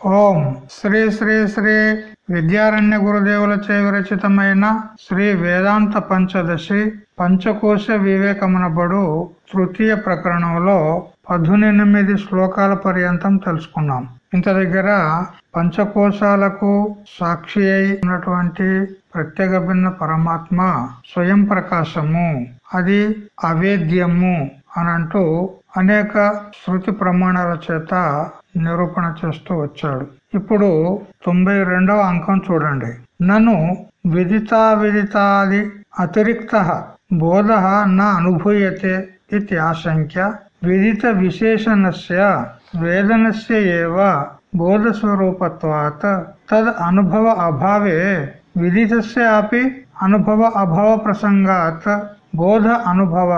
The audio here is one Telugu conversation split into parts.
ఓం శ్రీ శ్రీ శ్రీ విద్యారణ్య గురుదేవులచే విరచితమైన శ్రీ వేదాంత పంచదశి పంచకోశ వివేకమునబడు తృతీయ ప్రకరణంలో పదునెనిమిది శ్లోకాల పర్యంతం తెలుసుకున్నాం. ఇంత దగ్గర పంచకోశాలకు సాక్షి అయి ఉన్నటువంటి ప్రత్యేక భిన్న పరమాత్మ స్వయం ప్రకాశము అది అవేద్యము అని అంటూ అనేక శృతి ప్రమాణాల చేత నిరూపణ చేస్తూ వచ్చాడు. ఇప్పుడు తొంభై రెండవ అంకం చూడండి. నన్ను విదితా విదితాది అతిరిక్త బోధ నా అనుభూయతే ఇది ఆశంక్య విదిత విశేషణస్య వేదనస్య ఏవ బోధస్వరూపత్వాత్ తద్ అనుభవ అభావే విదితస్య అపి అనుభవ అభావ ప్రసంగాత్ బోధ అనుభవ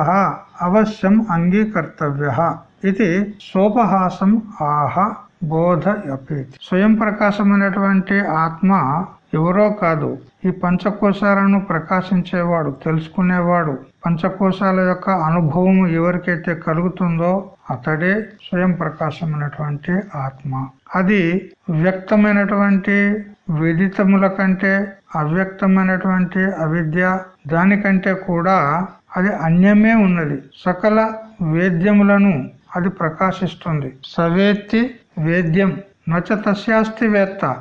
అవశ్యం అంగీకర్తవ్య. ఇది సోపహాసం ఆహ బోధ అపి. స్వయం ప్రకాశమైనటువంటి ఆత్మ ఎవరో కాదు. ఈ పంచకోశాలను ప్రకాశించేవాడు తెలుసుకునేవాడు. పంచకోశాల యొక్క అనుభవం ఎవరికైతే కలుగుతుందో అతడే స్వయం ప్రకాశమైనటువంటి ఆత్మ. అది వ్యక్తమైనటువంటి విదితముల కంటే అవ్యక్తమైనటువంటి అవిద్య దానికంటే కూడా అది అన్యమే ఉన్నది. సకల వేద్యములను అది ప్రకాశిస్తుంది. సవేత్తి వేద్యం నచ తస్యాస్తి వేత్త.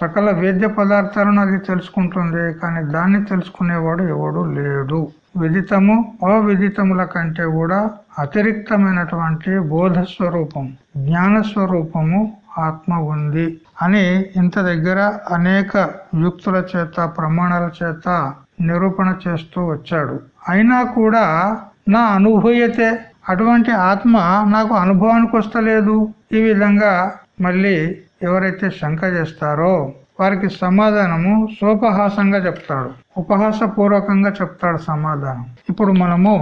సకల వేద్య పదార్థాలను అది తెలుసుకుంటుంది కానీ దాన్ని తెలుసుకునేవాడు ఎవడు లేడు. విదితము అవిదితముల కంటే కూడా అతిరిక్తమైనటువంటి బోధ స్వరూపం జ్ఞాన స్వరూపము ఆత్మ ఉంది అని ఇంత దగ్గర అనేక యుక్తుల చేత ప్రమాణాల చేత నిరూపణ చేస్తూ వచ్చాడు. అయినా కూడా నా అనుభూయతే అటువంటి ఆత్మ నాకు అనుభవానికి వస్తలేదు. ఈ విధంగా మళ్ళీ ఎవరైతే శంక చేస్తారో వారికి సమాధానము సోపహాసంగా చెప్తాడు. ఉపహాస పూర్వకంగా చెప్తాడు సమాధానం. ఇప్పుడు మనము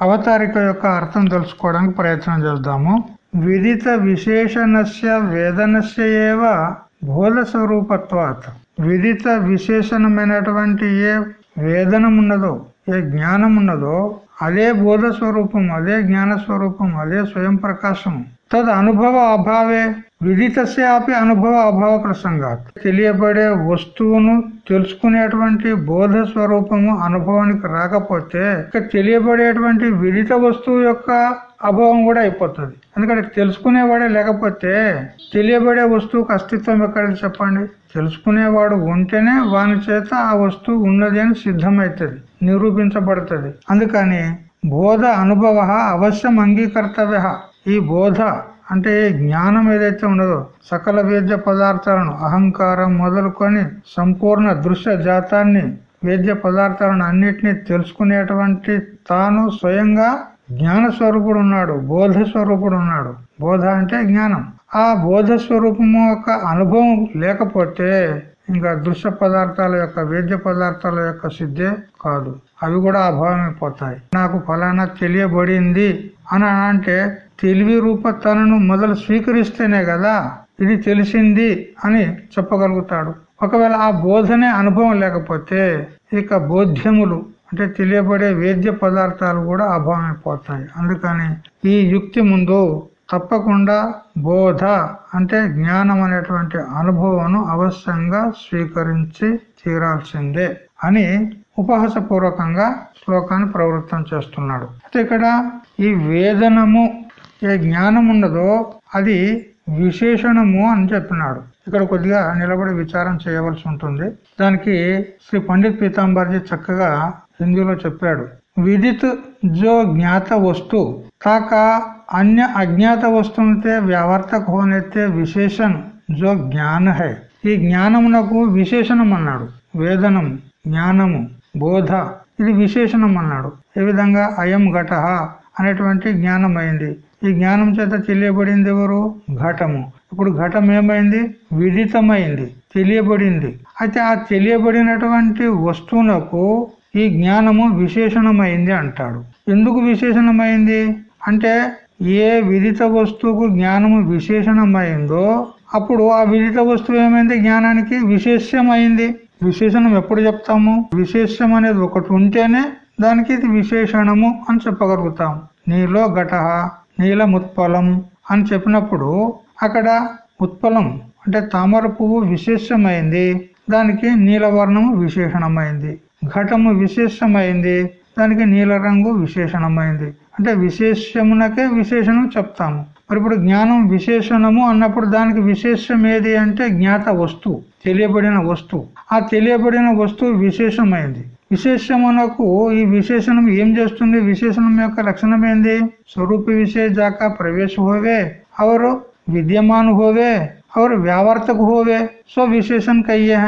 అవతారిక యొక్క అర్థం తెలుసుకోవడానికి ప్రయత్నం చేద్దాము. విదిత విశేషణస్య వేదనస్య ఏవ బోధ స్వరూపత్వాత్. విదిత విశేషణమైనటువంటి ఏ వేదనం ఉన్నదో ఏ జ్ఞానం ఉన్నదో అదే బోధ స్వరూపం అదే జ్ఞాన స్వరూపం అదే స్వయం ప్రకాశం తద్ అనుభవ అభావే విదితస్యాపి అనుభవ అభావ ప్రసంగాత్. తెలియబడే వస్తువును తెలుసుకునేటువంటి బోధ స్వరూపము అనుభవానికి రాకపోతే ఇక తెలియబడేటువంటి విదిత వస్తువు యొక్క అభావం కూడా అయిపోతుంది. ఎందుకంటే తెలుసుకునేవాడే లేకపోతే తెలియబడే వస్తువుకు అస్తిత్వం ఎక్కడికి చెప్పండి? తెలుసుకునేవాడు ఉంటేనే వాని చేత ఆ వస్తువు ఉన్నది అని సిద్ధమవుతుంది. నిరూపించబడుతుంది. అందుకని బోధ అనుభవ అవశ్యం అంగీకర్తవ్య. ఈ బోధ అంటే జ్ఞానం ఏదైతే ఉండదో సకల వేద్య పదార్థాలను అహంకారం మొదలుకొని సంపూర్ణ దృశ్య జాతాన్ని వేద్య పదార్థాలను అన్నిటినీ తెలుసుకునేటువంటి తాను స్వయంగా జ్ఞాన స్వరూపుడు ఉన్నాడు బోధ స్వరూపుడు ఉన్నాడు. బోధ అంటే జ్ఞానం. ఆ బోధ స్వరూపము యొక్క అనుభవం లేకపోతే ఇంకా దృశ్య పదార్థాల యొక్క వేద్య పదార్థాల యొక్క సిద్ధే కాదు. అవి కూడా అభావమైపోతాయి. నాకు ఫలానా తెలియబడింది అని అంటే తెలివి రూప తనను మొదలు స్వీకరిస్తేనే కదా ఇది తెలిసింది అని చెప్పగలుగుతాడు. ఒకవేళ ఆ బోధనే అనుభవం లేకపోతే ఇక బోధ్యములు అంటే తెలియబడే వేద్య పదార్థాలు కూడా అభావమైపోతాయి. అందుకని ఈ యుక్తి ముందు తప్పకుండా బోధ అంటే జ్ఞానం అనేటువంటి అనుభవం అవశ్యంగా స్వీకరించి తీరాల్సిందే అని ఉపహాస పూర్వకంగా శ్లోకాన్ని ప్రవృత్తం చేస్తున్నాడు. అయితే ఇక్కడ ఈ వేదనము ఏ జ్ఞానం ఉన్నదో అది విశేషణము అని చెప్పినాడు ఇక్కడ కొద్దిగా నిలబడి విచారం చేయవలసి ఉంటుంది. దానికి శ్రీ పండిత్ పీతాంబర్జీ చక్కగా హిందీలో చెప్పాడు. విదిత్ జో జ్ఞాత వస్తు తాక అన్య అజ్ఞాత వస్తువుతే వ్యావర్తక హోనైతే విశేషణ జో జ్ఞాన హై ఈ జ్ఞానమునకు విశేషణం అన్నాడు. వేదనము జ్ఞానము బోధ ఇది విశేషణం అన్నాడు. ఏ విధంగా అయం ఘట అనేటువంటి జ్ఞానం అయింది ఈ జ్ఞానం చేత తెలియబడింది ఎవరు? ఘటము. ఇప్పుడు ఘటం ఏమైంది? విదితమైంది తెలియబడింది. అయితే ఆ తెలియబడినటువంటి వస్తువునకు ఈ జ్ఞానము విశేషణమైంది అంటాడు. ఎందుకు విశేషణమైంది? అంటే ఏ విదిత వస్తువుకు జ్ఞానము విశేషణమైందో అప్పుడు ఆ విదిత వస్తువు ఏమైంది? జ్ఞానానికి విశేషమైంది. విశేషణం ఎప్పుడు చెప్తాము? విశేషం అనేది ఒకటి ఉంటేనే దానికి ఇది విశేషణము అని చెప్పగలుగుతాం. నీలో ఘటహ నీలం ఉత్పలం అని చెప్పినప్పుడు అక్కడ ఉత్పలం అంటే తామర పువ్వు విశేషమైంది దానికి నీలవర్ణము విశేషణమైంది. ఘటము విశేషమైంది దానికి నీల రంగు విశేషణమైంది. అంటే విశేషమునకే విశేషణం చెప్తాము. మరి ఇప్పుడు జ్ఞానం విశేషణము అన్నప్పుడు దానికి విశేషం ఏది అంటే జ్ఞాత వస్తువు తెలియబడిన వస్తువు. ఆ తెలియబడిన వస్తువు విశేషమైంది. విశేషమునకు ఈ విశేషణం ఏం చేస్తుంది? విశేషణం యొక్క లక్షణం ఏంది? స్వరూప విశేష దాకా ప్రవేశ హోవే అవరు విద్యమాన్ హోవే అవరు వ్యావర్తకు హోవే. సో విశేషణ కయ్యే?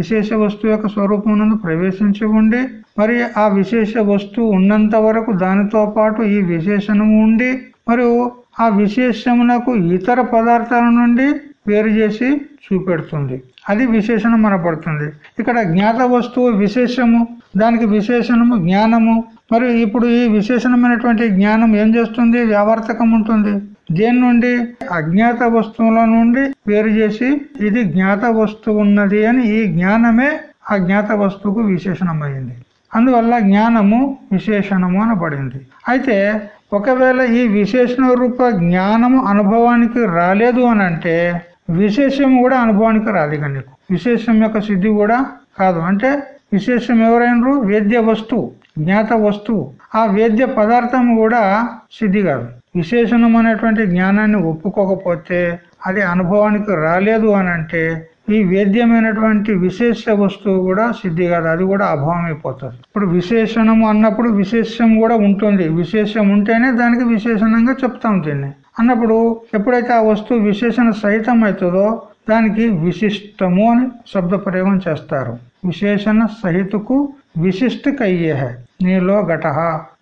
విశేష వస్తువు యొక్క స్వరూపం ప్రవేశించి ఉండి మరి ఆ విశేష వస్తువు ఉన్నంత వరకు దానితో పాటు ఈ విశేషణము ఉండి మరియు ఆ విశేషమునకు ఇతర పదార్థాల నుండి వేరు చేసి చూపెడుతుంది. అది విశేషణం మనపడుతుంది ఇక్కడ జ్ఞాత వస్తువు విశేషము దానికి విశేషణము జ్ఞానము మరియు ఇప్పుడు ఈ విశేషణమైనటువంటి జ్ఞానం ఏం చేస్తుంది? వ్యావర్తకం ఉంటుంది. దేని నుండి అజ్ఞాత వస్తువుల నుండి వేరు చేసి ఇది జ్ఞాత వస్తువు ఉన్నది అని ఈ జ్ఞానమే ఆ జ్ఞాత వస్తువుకు విశేషణమైంది. అందువల్ల జ్ఞానము విశేషణము అనబడింది. అయితే ఒకవేళ ఈ విశేషణ రూప జ్ఞానము అనుభవానికి రాలేదు అని అంటే విశేషం కూడా అనుభవానికి రాదు ఇక నీకు. విశేషం యొక్క సిద్ధి కూడా కాదు. అంటే విశేషం ఎవరైనరు? వేద్య వస్తువు జ్ఞాత వస్తువు. ఆ వేద్య పదార్థం కూడా సిద్ధి కాదు. విశేషణమైనటువంటి జ్ఞానాన్ని ఒప్పుకోకపోతే అది అనుభవానికి రాలేదు అని అంటే ఈ వేద్యమైనటువంటి విశేష వస్తువు కూడా సిద్ధి కాదు. అది కూడా అభావం అయిపోతుంది. ఇప్పుడు విశేషణము అన్నప్పుడు విశేషం కూడా ఉంటుంది. విశేషం ఉంటేనే దానికి విశేషణంగా చెప్తాం దీన్ని. అన్నప్పుడు ఎప్పుడైతే ఆ వస్తువు విశేషణ సహితం అవుతుందో దానికి విశిష్టము అని శబ్ద ప్రయోగం చేస్తారు. విశేషణ సహితకు విశిష్ట కయ్యే నీలో ఘట.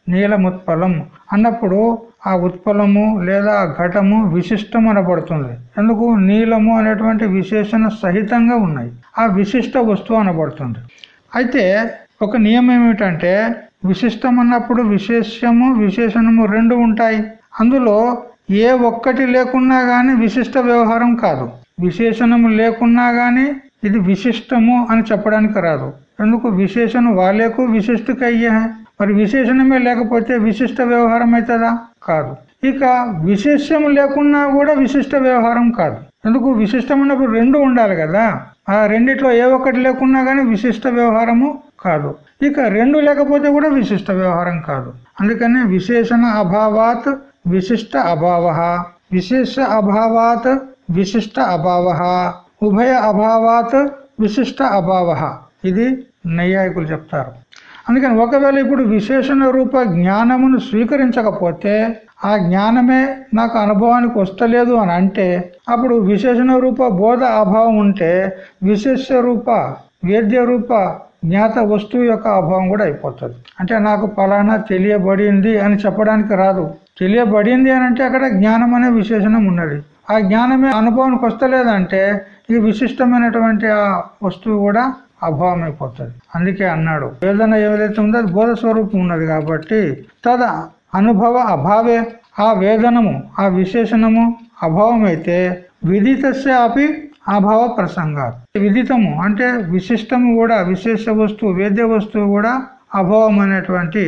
నీలముత్పలం. అన్నప్పుడు ఆ ఉత్పలము లేదా ఆ ఘటము విశిష్టం అనబడుతుంది ఎందుకు? నీలము అనేటువంటి విశేషణ సహితంగా ఉన్నాయి. ఆ విశిష్ట వస్తువు అనబడుతుంది. అయితే ఒక నియమం ఏమిటంటే విశిష్టం అన్నప్పుడు విశేషము విశేషణము రెండు ఉంటాయి. అందులో ఏ ఒక్కటి లేకున్నా గాని విశిష్ట వ్యవహారం కాదు. విశేషణము లేకున్నా గాని ఇది విశిష్టము అని చెప్పడానికి రాదు. ఎందుకు? విశేషణ వాళ్ళకు విశిష్టకయ్యే మరి విశేషణమే లేకపోతే విశిష్ట వ్యవహారం అవుతుందా? కాదు. ఇక విశేషం లేకున్నా కూడా విశిష్ట వ్యవహారం కాదు. ఎందుకు? విశిష్టం ఉన్నప్పుడు రెండు ఉండాలి కదా. ఆ రెండిట్లో ఏ ఒక్కటి లేకున్నా కానీ విశిష్ట వ్యవహారము కాదు. ఇక రెండు లేకపోతే కూడా విశిష్ట వ్యవహారం కాదు. అందుకనే విశేషణ అభావాత్ విశిష్ట అభావ. విశేష అభావాత్ విశిష్ట అభావ. ఉభయ అభావాత్ విశిష్ట అభావ. ఇది నైయాయికులు చెప్తారు. అందుకని ఒకవేళ ఇప్పుడు విశేషణ రూప జ్ఞానమును స్వీకరించకపోతే ఆ జ్ఞానమే నాకు అనుభవానికి వస్తలేదు అని అంటే అప్పుడు విశేషణ రూప బోధ అభావం ఉంటే విశేష రూప వేద్య రూప జ్ఞాత వస్తువు యొక్క అభావం కూడా అయిపోతుంది. అంటే నాకు ఫలానా తెలియబడింది అని చెప్పడానికి రాదు. తెలియబడింది అని అంటే అక్కడ జ్ఞానం అనే విశేషణం ఉన్నది. ఆ జ్ఞానమే అనుభవానికి వస్తలేదంటే ఈ విశిష్టమైనటువంటి ఆ వస్తువు కూడా అభావం అయిపోతుంది అందుకే అన్నాడు వేదన ఏదైతే ఉందో అది బోధ స్వరూపం ఉన్నది కాబట్టి తద అనుభవ అభావే. ఆ వేదనము ఆ విశేషణము అభావం అయితే విదితస్య అపి అభావ ప్రసంగా విదితము అంటే విశిష్టము కూడా విశేష వస్తువు వేద్య వస్తువు కూడా అభావం అనేటువంటి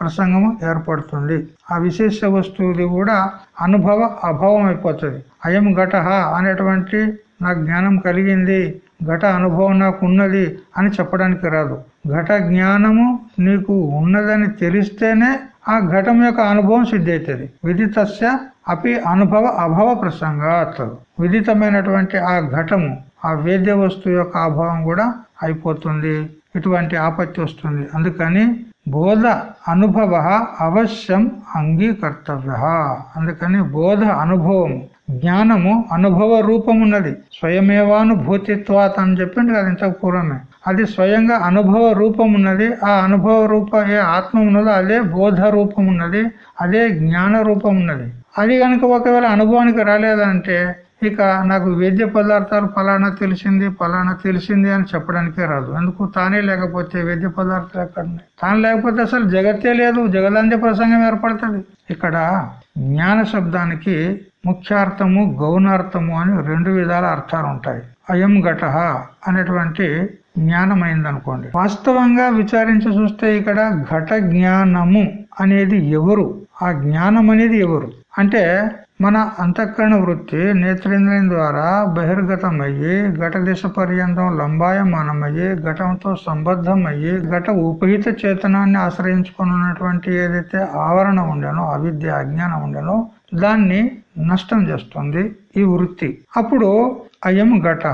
ప్రసంగము ఏర్పడుతుంది. ఆ విశేష వస్తువుది కూడా అనుభవ అభావం అయిపోతుంది. అయం ఘట అనేటువంటి నాకు జ్ఞానం కలిగింది ఘట అనుభవం నాకు ఉన్నది అని చెప్పడానికి రాదు. ఘట జ్ఞానము నీకు ఉన్నదని తెలిస్తేనే ఆ ఘటం యొక్క అనుభవం సిద్ధి అవుతుంది విదితస్య అపి అనుభవ అభావ ప్రసంగాత్. విదితమైనటువంటి ఆ ఘటము ఆ వేద్య వస్తువు యొక్క అభావం కూడా అయిపోతుంది. ఇటువంటి ఆపత్తి వస్తుంది. అందుకని బోధ అనుభవ అవశ్యం అంగీకర్తవ్య. అందుకని బోధ అనుభవము జ్ఞానము అనుభవ రూపమున్నది. స్వయమేవానుభూతిత్వాత అని చెప్పింది కదా ఇంతకు పూర్వమే. అది స్వయంగా అనుభవ రూపం ఉన్నది ఆ అనుభవ రూప ఏ ఆత్మ ఉన్నదో అదే బోధ రూపం ఉన్నది అదే జ్ఞాన రూపం ఉన్నది అది కనుక ఒకవేళ అనుభవానికి రాలేదంటే ఇక నాకు వేద్య పదార్థాలు ఫలానా తెలిసింది ఫలానా తెలిసింది అని చెప్పడానికే రాదు. ఎందుకు తానే లేకపోతే వేద్య పదార్థాలు ఎక్కడ తాను లేకపోతే అసలు జగత్తే లేదు జగదాంధ్య ప్రసంగం ఏర్పడుతుంది. ఇక్కడ జ్ఞాన శబ్దానికి ముఖ్యార్థము గౌణార్థము అని రెండు విధాల అర్థాలు ఉంటాయి. అయం ఘట అనేటువంటి జ్ఞానమైంది అనుకోండి వాస్తవంగా విచారించి చూస్తే ఇక్కడ ఘట జ్ఞానము అనేది ఎవరు? ఆ జ్ఞానం అనేది ఎవరు? అంటే మన అంతఃకరణ వృత్తి నేత్రేంద్రియం ద్వారా బహిర్గతమయ్యి ఘట దిశ పర్యంతం లంబాయమానమయ్యి ఘటంతో సంబద్ధమయ్యి ఘట ఉపహిత చేతనాన్ని ఆశ్రయించుకున్నటువంటి ఏదైతే ఆవరణ ఉండేనో అవిద్య అజ్ఞానం ఉండేనో దాన్ని నష్టం చేస్తుంది ఈ వృత్తి. అప్పుడు అయం ఘట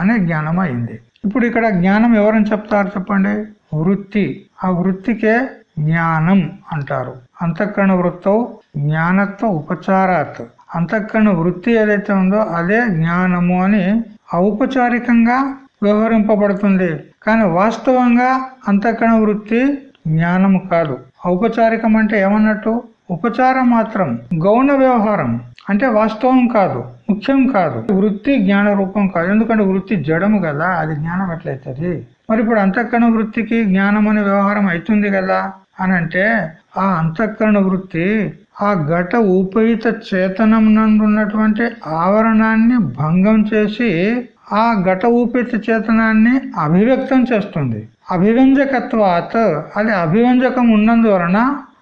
అనే జ్ఞానం అయింది ఇప్పుడు ఇక్కడ జ్ఞానం ఎవరని చెప్తారు చెప్పండి? వృత్తి. ఆ వృత్తికే జ్ఞానం అంటారు. అంతఃకరణ వృత్తం జ్ఞానత్వ ఉపచారాత్. అంతఃకరణ వృత్తి ఏదైతే ఉందో అదే జ్ఞానము అని ఔపచారికంగా వ్యవహరింపబడుతుంది. కానీ వాస్తవంగా అంతఃకరణ వృత్తి జ్ఞానము కాదు. ఔపచారికం అంటే ఏమన్నట్టు? ఉపచారం మాత్రం గౌణ వ్యవహారం అంటే వాస్తవం కాదు ముఖ్యం కాదు. వృత్తి జ్ఞాన రూపం కాదు. ఎందుకంటే వృత్తి జడము కదా అది జ్ఞానం ఎట్లయితుంది? మరి ఇప్పుడు అంతఃకరణ వృత్తికి జ్ఞానం అనే వ్యవహారం అవుతుంది కదా అని అంటే ఆ అంతఃకరణ వృత్తి ఆ ఘట ఉపహిత చేతనం నందున్నటువంటి ఆవరణాన్ని భంగం చేసి ఆ ఘట ఉపహిత చేతనాన్ని అభివ్యక్తం చేస్తుంది. అభివ్యంజకత్వాత్ అది అభివ్యంజకం ఉన్నందువలన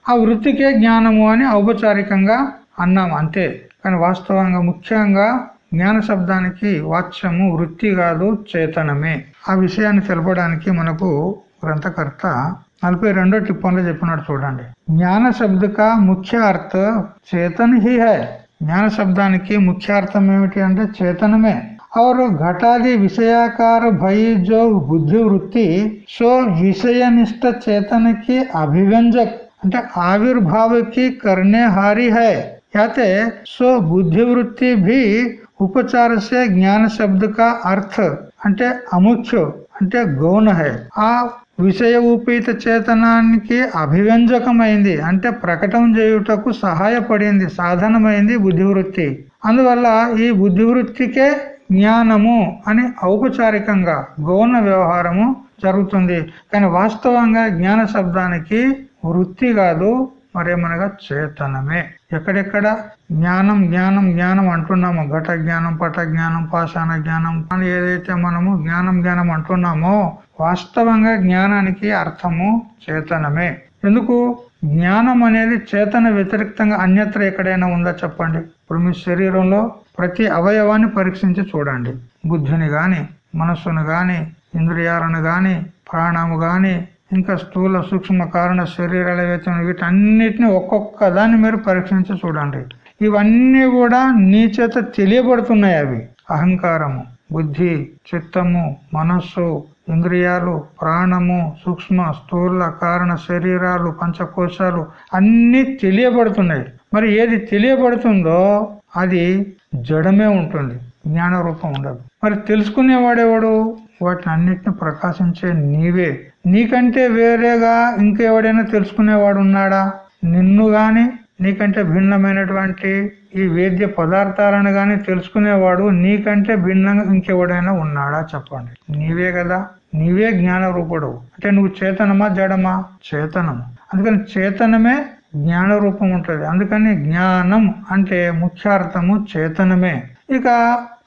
ఆ వృత్తికే జ్ఞానము అని ఔపచారికంగా అన్నాం అంతే. కానీ వాస్తవంగా ముఖ్యంగా జ్ఞాన శబ్దానికి వాచ్యము వృత్తి కాదు చేతనమే. ఆ విషయాన్ని తెలపడానికి మనకు గ్రంథకర్త నలభై రెండో టిప్పంలో చెప్పినట్టు చూడండి జ్ఞాన శబ్దక ముఖ్య అర్థ చేతన్ హీ హై జ్ఞాన శబ్దానికి ముఖ్య అర్థం ఏమిటి అంటే చేతనమే और घटादि विषयाकार भई जो बुद्धि वृत्ति सो विषयनिष्ठ चेतन की अभिव्यंजक అంటే ఆవిర్భావకి करने हारी है याते सो बुद्धि वृत्ति भी उपचार से ज्ञान शब्द का अर्थ అంటే అముఖ్య అంటే గౌణ హై ఆ విషయ ఉపేత చేతనానికి అభివ్యంజకమైంది. అంటే ప్రకటన చేయుటకు సహాయపడింది సాధనమైంది బుద్ధివృత్తి. అందువల్ల ఈ బుద్ధివృత్తికే జ్ఞానము అని ఔపచారికంగా గౌణ వ్యవహారము జరుగుతుంది. కానీ వాస్తవంగా జ్ఞాన శబ్దానికి వృత్తి కాదు మరేమనగా చేతనమే. ఎక్కడెక్కడ? జ్ఞానం జ్ఞానం జ్ఞానం అంటున్నామో. ఘట జ్ఞానం పట జ్ఞానం పాషాణ జ్ఞానం అని ఏదైతే మనము జ్ఞానం జ్ఞానం అంటున్నామో వాస్తవంగా జ్ఞానానికి అర్థము చేతనమే. ఎందుకు? జ్ఞానం అనేది చేతన వ్యతిరేక్తంగా అన్యత్ర ఎక్కడైనా ఉందా చెప్పండి. ఇప్పుడు మీ శరీరంలో ప్రతి అవయవాన్ని పరీక్షించి చూడండి. బుద్ధిని గాని మనస్సును గాని ఇంద్రియాలను గాని ప్రాణము గాని ఇంకా స్థూల సూక్ష్మ కారణ శరీరాల వేతనం వీటన్నిటిని ఒక్కొక్క దాన్ని మీరు పరీక్షించి చూడండి. ఇవన్నీ కూడా నీ చేత తెలియబడుతున్నాయి అవి. అహంకారము బుద్ధి చిత్తము మనస్సు ఇంద్రియాలు ప్రాణము సూక్ష్మ స్థూల కారణ శరీరాలు పంచకోశాలు అన్ని తెలియబడుతున్నాయి. మరి ఏది తెలియబడుతుందో అది జడమే ఉంటుంది జ్ఞాన రూపం ఉండదు. మరి తెలుసుకునేవాడేవాడు? వాటిని అన్నిటిని ప్రకాశించే నీవే. నీకంటే వేరేగా ఇంకెవడైనా తెలుసుకునేవాడు ఉన్నాడా? నిన్ను గాని నీకంటే భిన్నమైనటువంటి ఈ వేద్య పదార్థాలను గాని తెలుసుకునేవాడు నీకంటే భిన్నంగా ఇంకెవడైనా ఉన్నాడా చెప్పండి. నీవే కదా? నీవే జ్ఞాన రూపుడు అంటే నువ్వు చేతనమా జడమా? చేతనము. అందుకని చేతనమే జ్ఞాన రూపం ఉంటుంది. అందుకని జ్ఞానం అంటే ముఖ్యార్థము చేతనమే. ఇక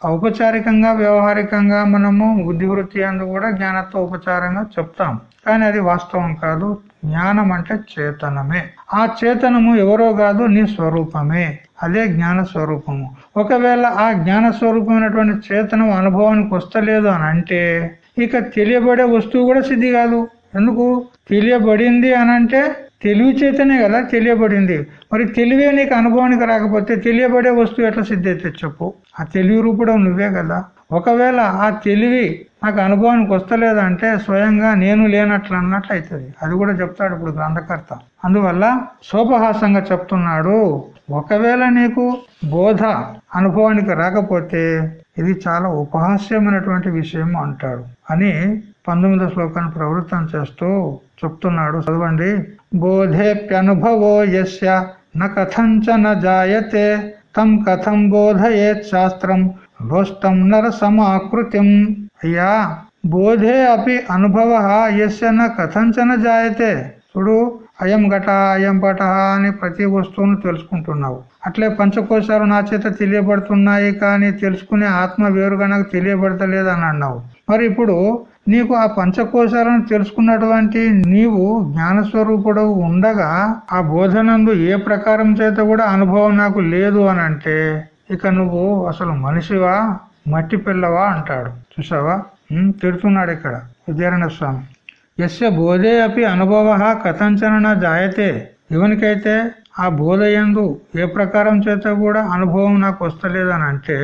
ఔపచారికంగా వ్యవహారికంగా మనము బుద్ధివృత్తి అందు కూడా జ్ఞానత్వ ఉపచారంగా చెప్తాం. కానీ అది వాస్తవం కాదు. జ్ఞానం అంటే చేతనమే. ఆ చేతనము ఎవరో కాదు నీ స్వరూపమే. అదే జ్ఞాన స్వరూపము ఒకవేళ ఆ జ్ఞాన స్వరూపమైనటువంటి చేతనం అనుభవానికి వస్తలేదు అని అంటే ఇక తెలియబడే వస్తువు కూడా సిద్ధి కాదు. ఎందుకు? తెలియబడింది అనంటే తెలివి చేతనే కదా తెలియబడింది. మరి తెలివే నీకు అనుభవానికి రాకపోతే తెలియబడే వస్తువు ఎట్లా సిద్ధైతే చెప్పు. ఆ తెలివి రూపడం నువ్వే కదా. ఒకవేళ ఆ తెలివి నాకు అనుభవానికి వస్తలేదంటే స్వయంగా నేను లేనట్లు అన్నట్లు అవుతుంది అది కూడా చెప్తాడు ఇప్పుడు గ్రంథకర్త. అందువల్ల సోపహాసంగా చెప్తున్నాడు ఒకవేళ నీకు బోధ అనుభవానికి రాకపోతే ఇది చాలా ఉపహాస్యమైనటువంటి విషయం అంటాడు. అని పంతొమ్మిదో శ్లోకాన్ని ప్రవృత్తం చేస్తూ చెప్తున్నాడు. చదవండి. బోధేప్యనుభవో యస్య న కథంచన జాయతే తం కథం బోధయేత్ శాస్త్రం లోష్టం నర సమాకృతిం అయ్యా బోధే అపి అనుభవ యస్య న కథంచన జాయతే. చూడు అయం ఘట అయం పట అని ప్రతి వస్తువును తెలుసుకుంటున్నావు. అట్లే పంచకోశాలు నా చేత తెలియబడుతున్నాయి కానీ తెలుసుకునే ఆత్మ వేరుగా నాకు తెలియబడతలేదు అని అన్నావు. మరి ఇప్పుడు నీకు ఆ పంచకోశాలను తెలుసుకున్నటువంటి నీవు జ్ఞానస్వరూపుడు ఉండగా ఆ బోధనందు ఏ ప్రకారం చేత కూడా అనుభవం నాకు లేదు అని అంటే ఇక నువ్వు అసలు మనిషివా? మట్టి పిల్లవా? అంటాడు. చూసావా తిడుతున్నాడు ఇక్కడ విద్యారణ్య స్వామి ఎస్య బోధే అపి అనుభవ కథంచన నా జాయతే. ఎవనికైతే ఆ బోధయందు ఏ ప్రకారం చేత కూడా అనుభవం నాకు వస్తలేదని అంటే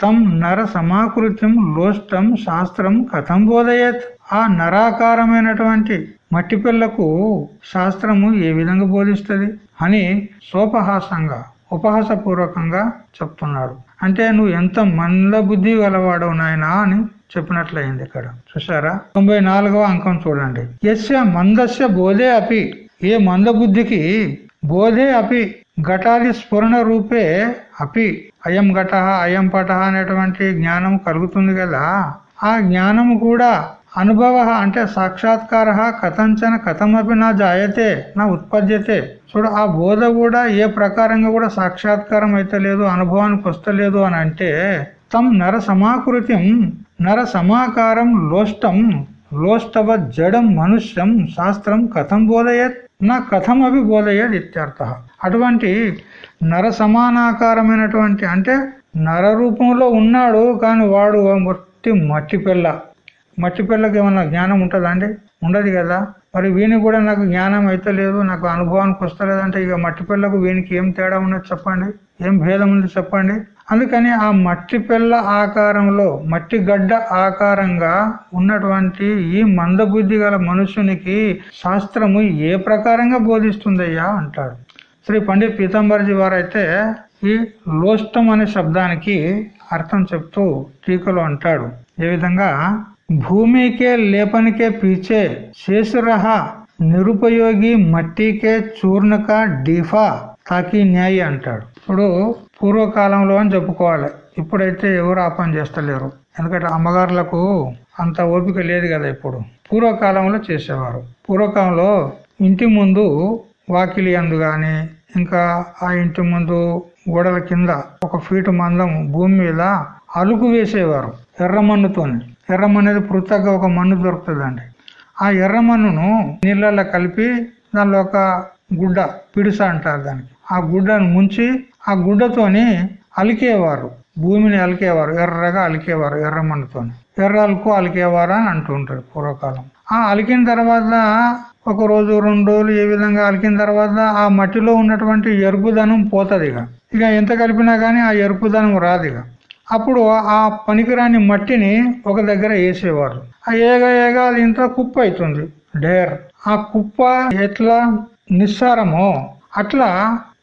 తం నర సమాకృత్యం లోష్టం శాస్త్రం కథం బోధయత్. ఆ నరాకారమైనటువంటి మట్టి పిల్లకు శాస్త్రము ఏ విధంగా బోధిస్తుంది? అని సోపహాసంగా ఉపహాసపూర్వకంగా చెప్తున్నాడు. అంటే నువ్వు ఎంత మంద బుద్ధి గలవాడవు నాయనా అని చెప్పినట్లయింది ఇక్కడ. చూసారా తొంభై నాలుగవ అంకం చూడండి. యస్య మందస్య బోధే అపి. ఏ మందబుద్ధికి బోధే అపి. ఘటాది స్ఫురణ రూపే అపి. అయం ఘట అయం పట అనేటువంటి జ్ఞానం కలుగుతుంది కదా? ఆ జ్ఞానము కూడా అనుభవ అంటే సాక్షాత్కార కథంచన కథమపి నా జాయతే నా ఉత్పద్యతే. చూడు ఆ బోధ కూడా ఏ ప్రకారంగా కూడా సాక్షాత్కారం అయితే లేదు అనుభవానికి వస్తలేదు అని అంటే తం నర సమాకృతిం నర సమాకారం లోష్టం లోష్టవ జడం మనుష్యం శాస్త్రం కథం బోధయత్. నా కథం అవి బోధయత్ ఇత్యర్థ. అటువంటి నర సమానాకారమైనటువంటి అంటే నర రూపంలో ఉన్నాడు కానీ వాడు మొత్తం మట్టి పిల్ల మట్టి పిల్లకి ఏమన్నా జ్ఞానం ఉంటుందా అండి? ఉండదు కదా. మరి వీనికి కూడా నాకు జ్ఞానం అయితే లేదు నాకు అనుభవానికి వస్తలేదంటే ఇక మట్టి పిల్లకు వీనికి ఏం తేడా ఉన్నది చెప్పండి? ఏం భేదం ఉంది చెప్పండి? అందుకని ఆ మట్టి పిల్ల ఆకారంలో మట్టి గడ్డ ఆకారంగా ఉన్నటువంటి ఈ మందబుద్ధి గల మనుషునికి శాస్త్రము ఏ ప్రకారంగా బోధిస్తుందయ్యా అంటాడు. శ్రీ పండిత్ పీతాంబర్జీ వారైతే ఈ లోష్టం అనే శబ్దానికి అర్థం చెప్తూ టీకలో అంటాడు. ఏ విధంగా? భూమికే లేపనికే పీచే శేషురహ నిరుపయోగి మట్టికే చూర్ణక డీఫా తాకి న్యాయ అంటాడు. ఇప్పుడు పూర్వకాలంలో అని చెప్పుకోవాలి. ఇప్పుడైతే ఎవరు ఆ పని చేస్తలేరు. ఎందుకంటే అమ్మగారులకు అంత ఓపిక లేదు కదా ఇప్పుడు. పూర్వకాలంలో చేసేవారు. పూర్వకాలంలో ఇంటి ముందు వాకిలి అందు ఇంకా ఆ ఇంటి ముందు గోడల కింద ఒక ఫీటు మందం భూమి మీద అలుకు వేసేవారు ఎర్రమన్నుతోని ఎర్రమన్నది అనేది పృథక్గా ఒక మన్ను దొరుకుతుందండి. ఆ ఎర్రమన్నును నీళ్ళల్లో కలిపి దానిలో ఒక గుడ్డ పిడుస అంటారు దానికి ఆ గుడ్డను ముంచి ఆ గుడ్డతోని అలికేవారు. భూమిని అలికేవారు. ఎర్రగా అలికేవారు. ఎర్రమన్నుతోని ఎర్ర అలుకు అలికేవారు అని అంటుంటారు పూర్వకాలం. ఆ అలికిన తర్వాత ఒక రోజు రెండు రోజులు ఏ విధంగా అలికిన తర్వాత ఆ మట్టిలో ఉన్నటువంటి ఎరుపుదనం పోతుంది ఇక ఇక ఎంత కలిపినా కానీ ఆ ఎరుపుదనం రాదు ఇక అప్పుడు ఆ పనికిరాని మట్టిని ఒక దగ్గర వేసేవారు ఆ ఏగా ఏగా అది ఇంత కుప్ప అవుతుంది డేర్. ఆ కుప్ప ఎట్లా? నిస్సారమో అట్లా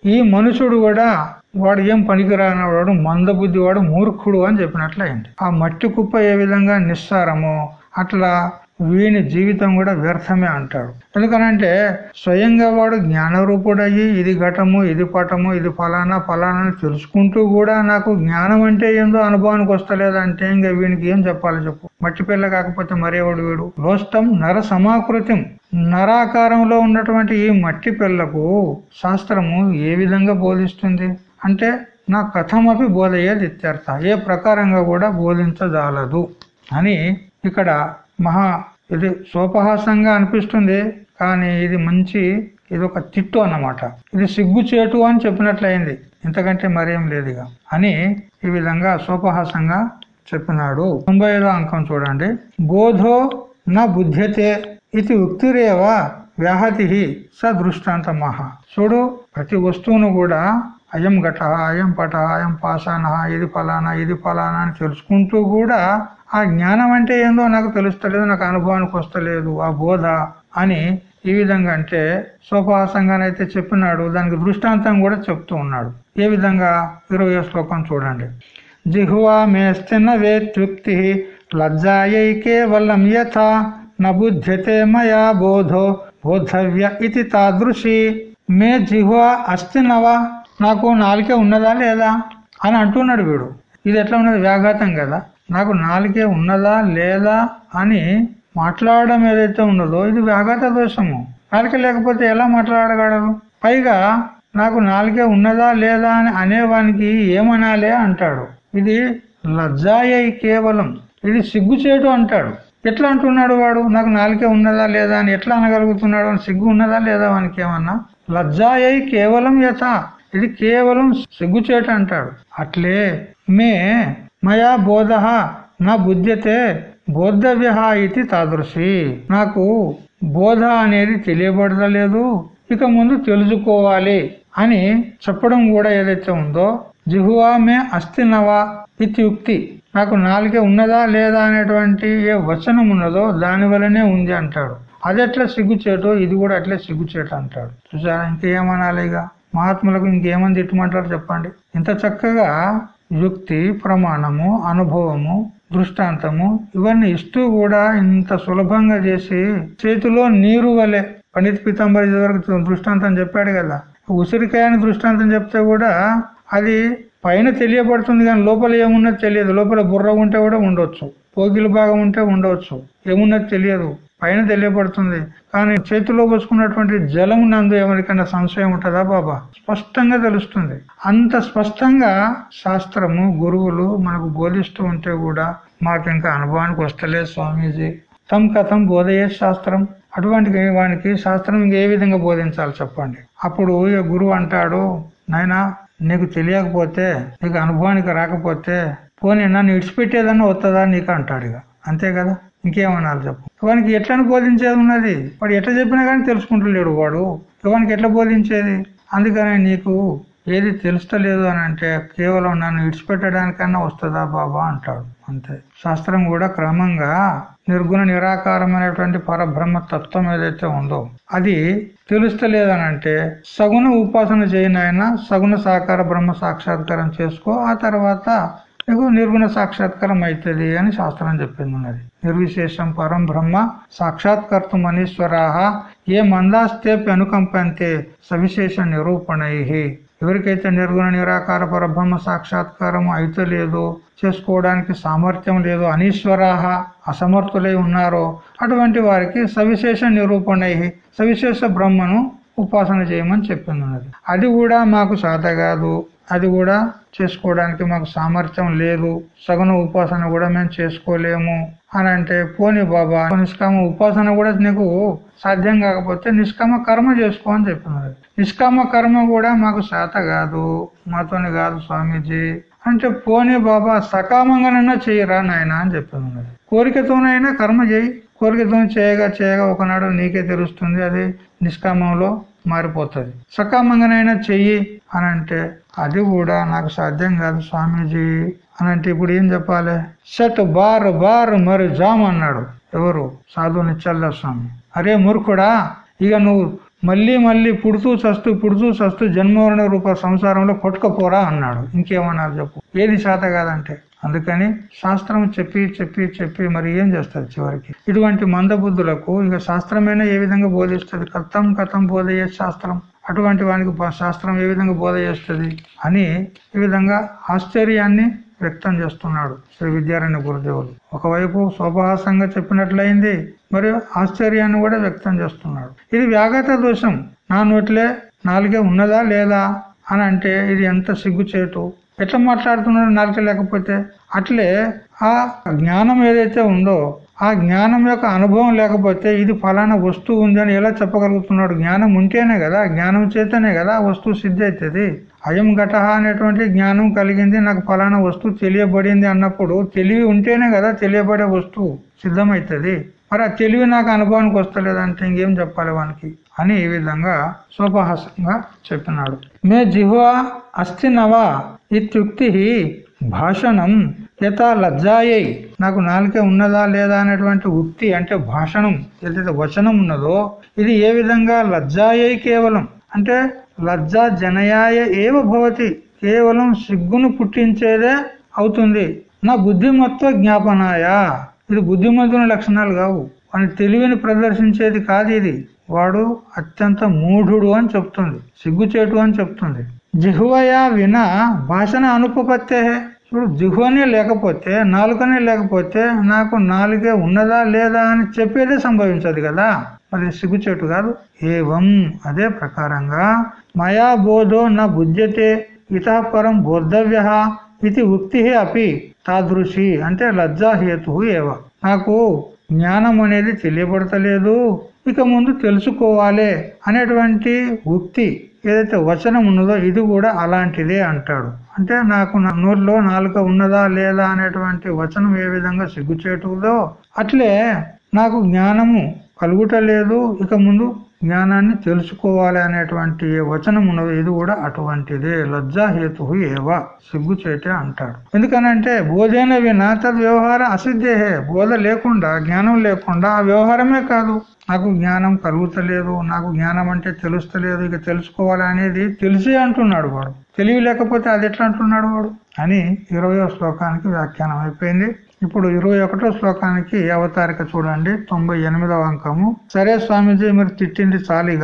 ఈ మనుషుడు కూడా వాడు ఏం పనికిరాని వాడు మందబుద్ధి వాడు మూర్ఖుడు అని చెప్పినట్లయింది. ఆ మట్టి కుప్ప ఏ విధంగా నిస్సారమో అట్లా వీని జీవితం కూడా వ్యర్థమే అంటాడు. ఎందుకనంటే స్వయంగా వాడు జ్ఞానరూపుడయ్యి ఇది ఘటము ఇది పటము ఇది ఫలానా ఫలానా తెలుసుకుంటూ కూడా నాకు జ్ఞానం అంటే ఏందో అనుభవానికి వస్తలేదంటే ఇంకా వీనికి ఏం చెప్పాలి చెప్పు. మట్టి పిల్ల కాకపోతే మరేవాడు వీడు? లోష్టం నర సమాకృతం. నరాకారంలో ఉన్నటువంటి ఈ మట్టి పిల్లకు శాస్త్రము ఏ విధంగా బోధిస్తుంది? అంటే నా కథమపి బోధయ్యేది ఇత్యర్థ. ఏ ప్రకారంగా కూడా బోధించజాలదు అని ఇక్కడ మహా ఇది సోపహాసంగా అనిపిస్తుంది కానీ ఇది మంచి ఇది ఒక తిట్టు అన్నమాట. ఇది సిగ్గుచేటు అని చెప్పినట్లయింది. ఇంతకంటే మరేం లేదుగా. అని ఈ విధంగా సోపహాసంగా చెప్పినాడు. తొంభై అంకం చూడండి. బోధో నా బుద్ధ్యతే ఇది ఉక్తిరేవ వ్యాహతి స దృష్టాంత మహా చూడు ప్రతి వస్తువును కూడా అయం ఘట అయం పట అయం పాషాణ ఇది ఫలానా ఇది ఫలానా అని తెలుసుకుంటూ కూడా ఆ జ్ఞానం అంటే ఏందో నాకు తెలుస్తలేదు నాకు అనుభవానికి వస్తలేదు ఆ బోధ అని ఈ విధంగా అంటే సోపహాసంగానైతే చెప్పినాడు దానికి దృష్టాంతం కూడా చెప్తూ ఉన్నాడు. ఏ విధంగా? ఇరవై శ్లోకం చూడండి. జిహ్వా మేస్తిన వేత్యుక్తి లజ్జాయై కేవలం యథా నబుధ్యతే మయా బోధో బోధవ్య ఇది తాదృశి మే జిహ్వా అస్తినవా నాకు నాలుకే ఉన్నదా లేదా అని అంటున్నాడు వీడు. ఇది ఎట్లా ఉన్నది? వ్యాఘాతం కదా. నాకు నాలుకే ఉన్నదా లేదా అని మాట్లాడడం ఏదైతే ఉన్నదో ఇది వ్యాఘాత దోషము. నాలుక లేకపోతే ఎలా మాట్లాడగలరు? పైగా నాకు నాలుకే ఉన్నదా లేదా అని అనేవానికి ఏమనాలే అంటాడు. ఇది లజ్జాయై కేవలం. ఇది సిగ్గుచేటు అంటాడు. ఎట్లా అంటున్నాడు వాడు? నాకు నాలుకే ఉన్నదా లేదా అని ఎట్లా అనగలుగుతున్నాడు? అని సిగ్గు ఉన్నదా లేదా వానికి ఏమన్నా? లజ్జాయై కేవలం యథ. ఇది కేవలం సిగ్గుచేట అంటాడు. అట్లే మే మయా బోధ నా బుద్ధ్యతే బోద్ధవ్య ఇది తాదృశి. నాకు బోధ అనేది తెలియబడలేదు ఇక ముందు తెలుసుకోవాలి అని చెప్పడం కూడా ఏదైతే ఉందో జిహువా మే అస్థి నవా ఇత్యుక్తి. నాకు నాలుగే ఉన్నదా లేదా అనేటువంటి ఏ వచనం ఉన్నదో దాని వలనే ఉంది అంటాడు. అది ఎట్లా సిగ్గుచేటో ఇది కూడా అట్లే సిగ్గుచేట అంటాడు. చూసారా ఇంకేమనాలి ఇక? మహాత్ములకు ఇంకేమని తిట్టమంటారు చెప్పండి? ఇంత చక్కగా యుక్తి ప్రమాణము అనుభవము దృష్టాంతము ఇవన్నీ ఇస్తూ కూడా ఇంత సులభంగా చేసి చేతిలో నీరు వలె పండిత్ పీతాంబరి వరకు దృష్టాంతం చెప్పాడు కదా. ఉసిరికాయని దృష్టాంతం చెప్తే కూడా అది పైన తెలియబడుతుంది కానీ లోపల ఏమున్నది తెలియదు. లోపల బుర్ర ఉంటే కూడా ఉండొచ్చు. పోగిల భాగం ఉంటే ఉండవచ్చు ఏమున్నది తెలియదు. పైన తెలియబడుతుంది. కానీ చేతిలో పోసుకున్నటువంటి జలం నందు ఎవరికైనా సంశయం ఉంటుందా బాబా? స్పష్టంగా తెలుస్తుంది. అంత స్పష్టంగా శాస్త్రము గురువులు మనకు బోధిస్తూ ఉంటే కూడా మాకు ఇంకా అనుభవానికి వస్తలేదు స్వామీజీ. తమ్ కథం బోధయే శాస్త్రం. అటువంటి వానికి శాస్త్రం ఏ విధంగా బోధించాలి చెప్పండి? అప్పుడు గురువు అంటాడు నాయనా నీకు తెలియకపోతే నీకు అనుభవానికి రాకపోతే పోనీ నన్ను ఇడిచిపెట్టేదన్నా వస్తుందా నీకు అంటాడు ఇక. అంతే కదా? ఇంకేమనాలి చెప్పు. వానికి ఎట్లని బోధించేది ఉన్నది? వాడు ఎట్లా చెప్పినా కానీ తెలుసుకుంటలేడు వాడు. వానికి ఎట్లా బోధించేది? అందుకనే నీకు ఏది తెలుస్తలేదు అని అంటే కేవలం నన్ను విడిచిపెట్టడానికన్నా వస్తుందా బాబా అంటాడు. అంతే. శాస్త్రం కూడా క్రమంగా నిర్గుణ నిరాకారమైనటువంటి పరబ్రహ్మ తత్వం ఏదైతే ఉందో అది తెలుస్తలేదనంటే సగుణ ఉపాసన చేయనైనా సగుణ సాకార బ్రహ్మ సాక్షాత్కారం చేసుకో ఆ తర్వాత నీకు నిర్గుణ సాక్షాత్కారం అవుతుంది అని శాస్త్రం చెప్పింది ఉన్నది. నిర్విశేషం పరం బ్రహ్మ సాక్షాత్కర్తం మనీశ్వరాహ ఏ మందాస్తే అనుకంపంతే సవిశేష నిరూపణై ఎవరికైతే నిర్గుణ నిరాకార పరబ్రహ్మ సాక్షాత్కారం అయితే చేసుకోవడానికి సామర్థ్యం లేదు అనీశ్వరాహ అసమర్థులై ఉన్నారో అటువంటి వారికి సవిశేష నిరూపణై సవిశేష బ్రహ్మను ఉపాసన చేయమని చెప్పింది అది కూడా మాకు సాధ కాదు. అది కూడా చేసుకోవడానికి మాకు సామర్థ్యం లేదు. సగుణ ఉపాసన కూడా మేము చేసుకోలేము. అని అంటే పోని బాబా నిష్కామ ఉపాసన కూడా నీకు సాధ్యం కాకపోతే నిష్కామ కర్మ చేసుకో అని చెప్పినారు. నిష్కామ కర్మ కూడా మాకు శాత కాదు మాతోని కాదు స్వామీజీ. అంటే పోనీ బాబా సకామంగానైనా చేయరా నాయన అని చెప్పింది కోరికతోనైనా కర్మ చేయి. కోరికతో చేయగా చేయగా ఒకనాడు నీకే తెలుస్తుంది అది నిష్కామంలో మారిపోతుంది. సకామంగానైనా చెయ్యి. అని అంటే అది కూడా నాకు సాధ్యం కాదు స్వామీజీ. అని అంటే ఇప్పుడు ఏం చెప్పాలి? సెట్ బార్ బార్ మరి జామ్ అన్నాడు. ఎవరు? సాధువుని నిచ్చల్ల స్వామి. అరే మూర్ఖుడా ఇక నువ్వు మళ్ళీ మళ్ళీ పుడుతూ చస్తూ పుడుతూ చస్తూ జన్మవరణ రూప సంసారంలో కొట్టుకపోరా అన్నాడు. ఇంకేమన్నారు చెప్పు? ఏది శాత కాదంటే? అందుకని శాస్త్రం చెప్పి చెప్పి చెప్పి మరి ఏం చేస్తుంది చివరికి? ఇటువంటి మందబుద్ధులకు ఇక శాస్త్రమైనా ఏ విధంగా బోధిస్తుంది? కథం కథం బోధయ్యే శాస్త్రం. అటువంటి వానికి శాస్త్రం ఏ విధంగా బోధ చేస్తుంది అని ఈ విధంగా ఆశ్చర్యాన్ని వ్యక్తం చేస్తున్నాడు శ్రీ విద్యారాయణ గురుదేవులు. ఒకవైపు శోభహాసంగా చెప్పినట్లయింది మరియు ఆశ్చర్యాన్ని కూడా వ్యక్తం చేస్తున్నాడు. ఇది వ్యాఘాత దోషం. నా నోట్లే నాలుగే ఉన్నదా లేదా అని అంటే ఇది ఎంత సిగ్గుచేటు. ఎట్లా మాట్లాడుతున్నాడు నాలుక లేకపోతే? అట్లే ఆ జ్ఞానం ఏదైతే ఉందో ఆ జ్ఞానం యొక్క అనుభవం లేకపోతే ఇది ఫలానా వస్తువు ఉందని ఎలా చెప్పగలుగుతున్నాడు? జ్ఞానం ఉంటేనే కదా జ్ఞానం చేతనే కదా వస్తువు సిద్ధి అవుతుంది అయం ఘట అనేటువంటి జ్ఞానం కలిగింది నాకు ఫలానా వస్తువు తెలియబడింది అన్నప్పుడు తెలివి ఉంటేనే కదా తెలియబడే వస్తువు సిద్ధమవుతుంది మరి ఆ తెలివి నాకు అనుభవానికి వస్తలేదంటే ఇంకేం చెప్పాలి వానికి? అని ఈ విధంగా స్వపహాసంగా చెప్పినాడు. మే జిహ్వా అస్థినవా ఈ ఇత్యుక్తి భాషణం యథ లజ్జాయై నాకు నాలుకే ఉన్నదా లేదా అనేటువంటి ఉక్తి అంటే భాషణం ఏదైతే వచనం ఉన్నదో ఇది ఏ విధంగా లజ్జాయై కేవలం? అంటే లజ్జా జనయాయ ఏవ భవతి కేవలం సిగ్గును పుట్టించేదే అవుతుంది. నా బుద్ధిమత్వ జ్ఞాపనాయ. ఇది బుద్ధిమంతుల లక్షణాలు కావు. అని తెలివిని ప్రదర్శించేది కాదు ఇది. వాడు అత్యంత మూఢుడు అని చెప్తుంది సిగ్గుచేటు అని చెప్తుంది. జిహ్వయా విన భాషణ అనుపపత్తే ఇప్పుడు దిహోనే లేకపోతే నాలుకనే లేకపోతే నాకు నాలుగే ఉన్నదా లేదా అని చెప్పేదే సంభవించదు కదా. మరి సిగ్గుచేటు కాదు. ఏవం అదే ప్రకారంగా మయా బోధో నా బుద్ధ్యతే ఇతఃపరం బోద్ధవ్య ఇది ఉక్తి అపి తాదృశి అంటే లజ్జాహేతు ఏవ. నాకు జ్ఞానం అనేది తెలియబడతలేదు. ఇక ముందు తెలుసుకోవాలి అనేటువంటి ఉక్తి ఏదైతే వచనం ఉన్నదో ఇది కూడా అలాంటిదే అంటాడు. అంటే నాకు నా నోరులో నాలుక ఉన్నదా లేదా అనేటువంటి వచనం ఏ విధంగా సిగ్గుచేటుదో అట్లే నాకు జ్ఞానము కలుగుటలేదు. ఇక ముందు జ్ఞానాన్ని తెలుసుకోవాలి అనేటువంటి వచనం ఉన్నది ఇది కూడా అటువంటిదే. లజ్జాహేతు ఏవ సిగ్గుచేటే అంటాడు. ఎందుకనంటే బోధైన వినా తద్ వ్యవహారం అసిద్ధేహే. బోధ లేకుండా జ్ఞానం లేకుండా ఆ వ్యవహారమే కాదు. నాకు జ్ఞానం కలుగుతలేదు నాకు జ్ఞానం అంటే తెలుస్తలేదు ఇక తెలుసుకోవాలి అనేది తెలిసి అంటున్నాడు వాడు. తెలివి లేకపోతే అది ఎట్లా అంటున్నాడు వాడు? అని ఇరవయో శ్లోకానికి వ్యాఖ్యానం అయిపోయింది. ఇప్పుడు ఇరవై ఒకటో శ్లోకానికి అవతారిక చూడండి తొంభై ఎనిమిదవ అంకము. సరే స్వామీజీ మీరు తిట్టింది చాలు ఇక.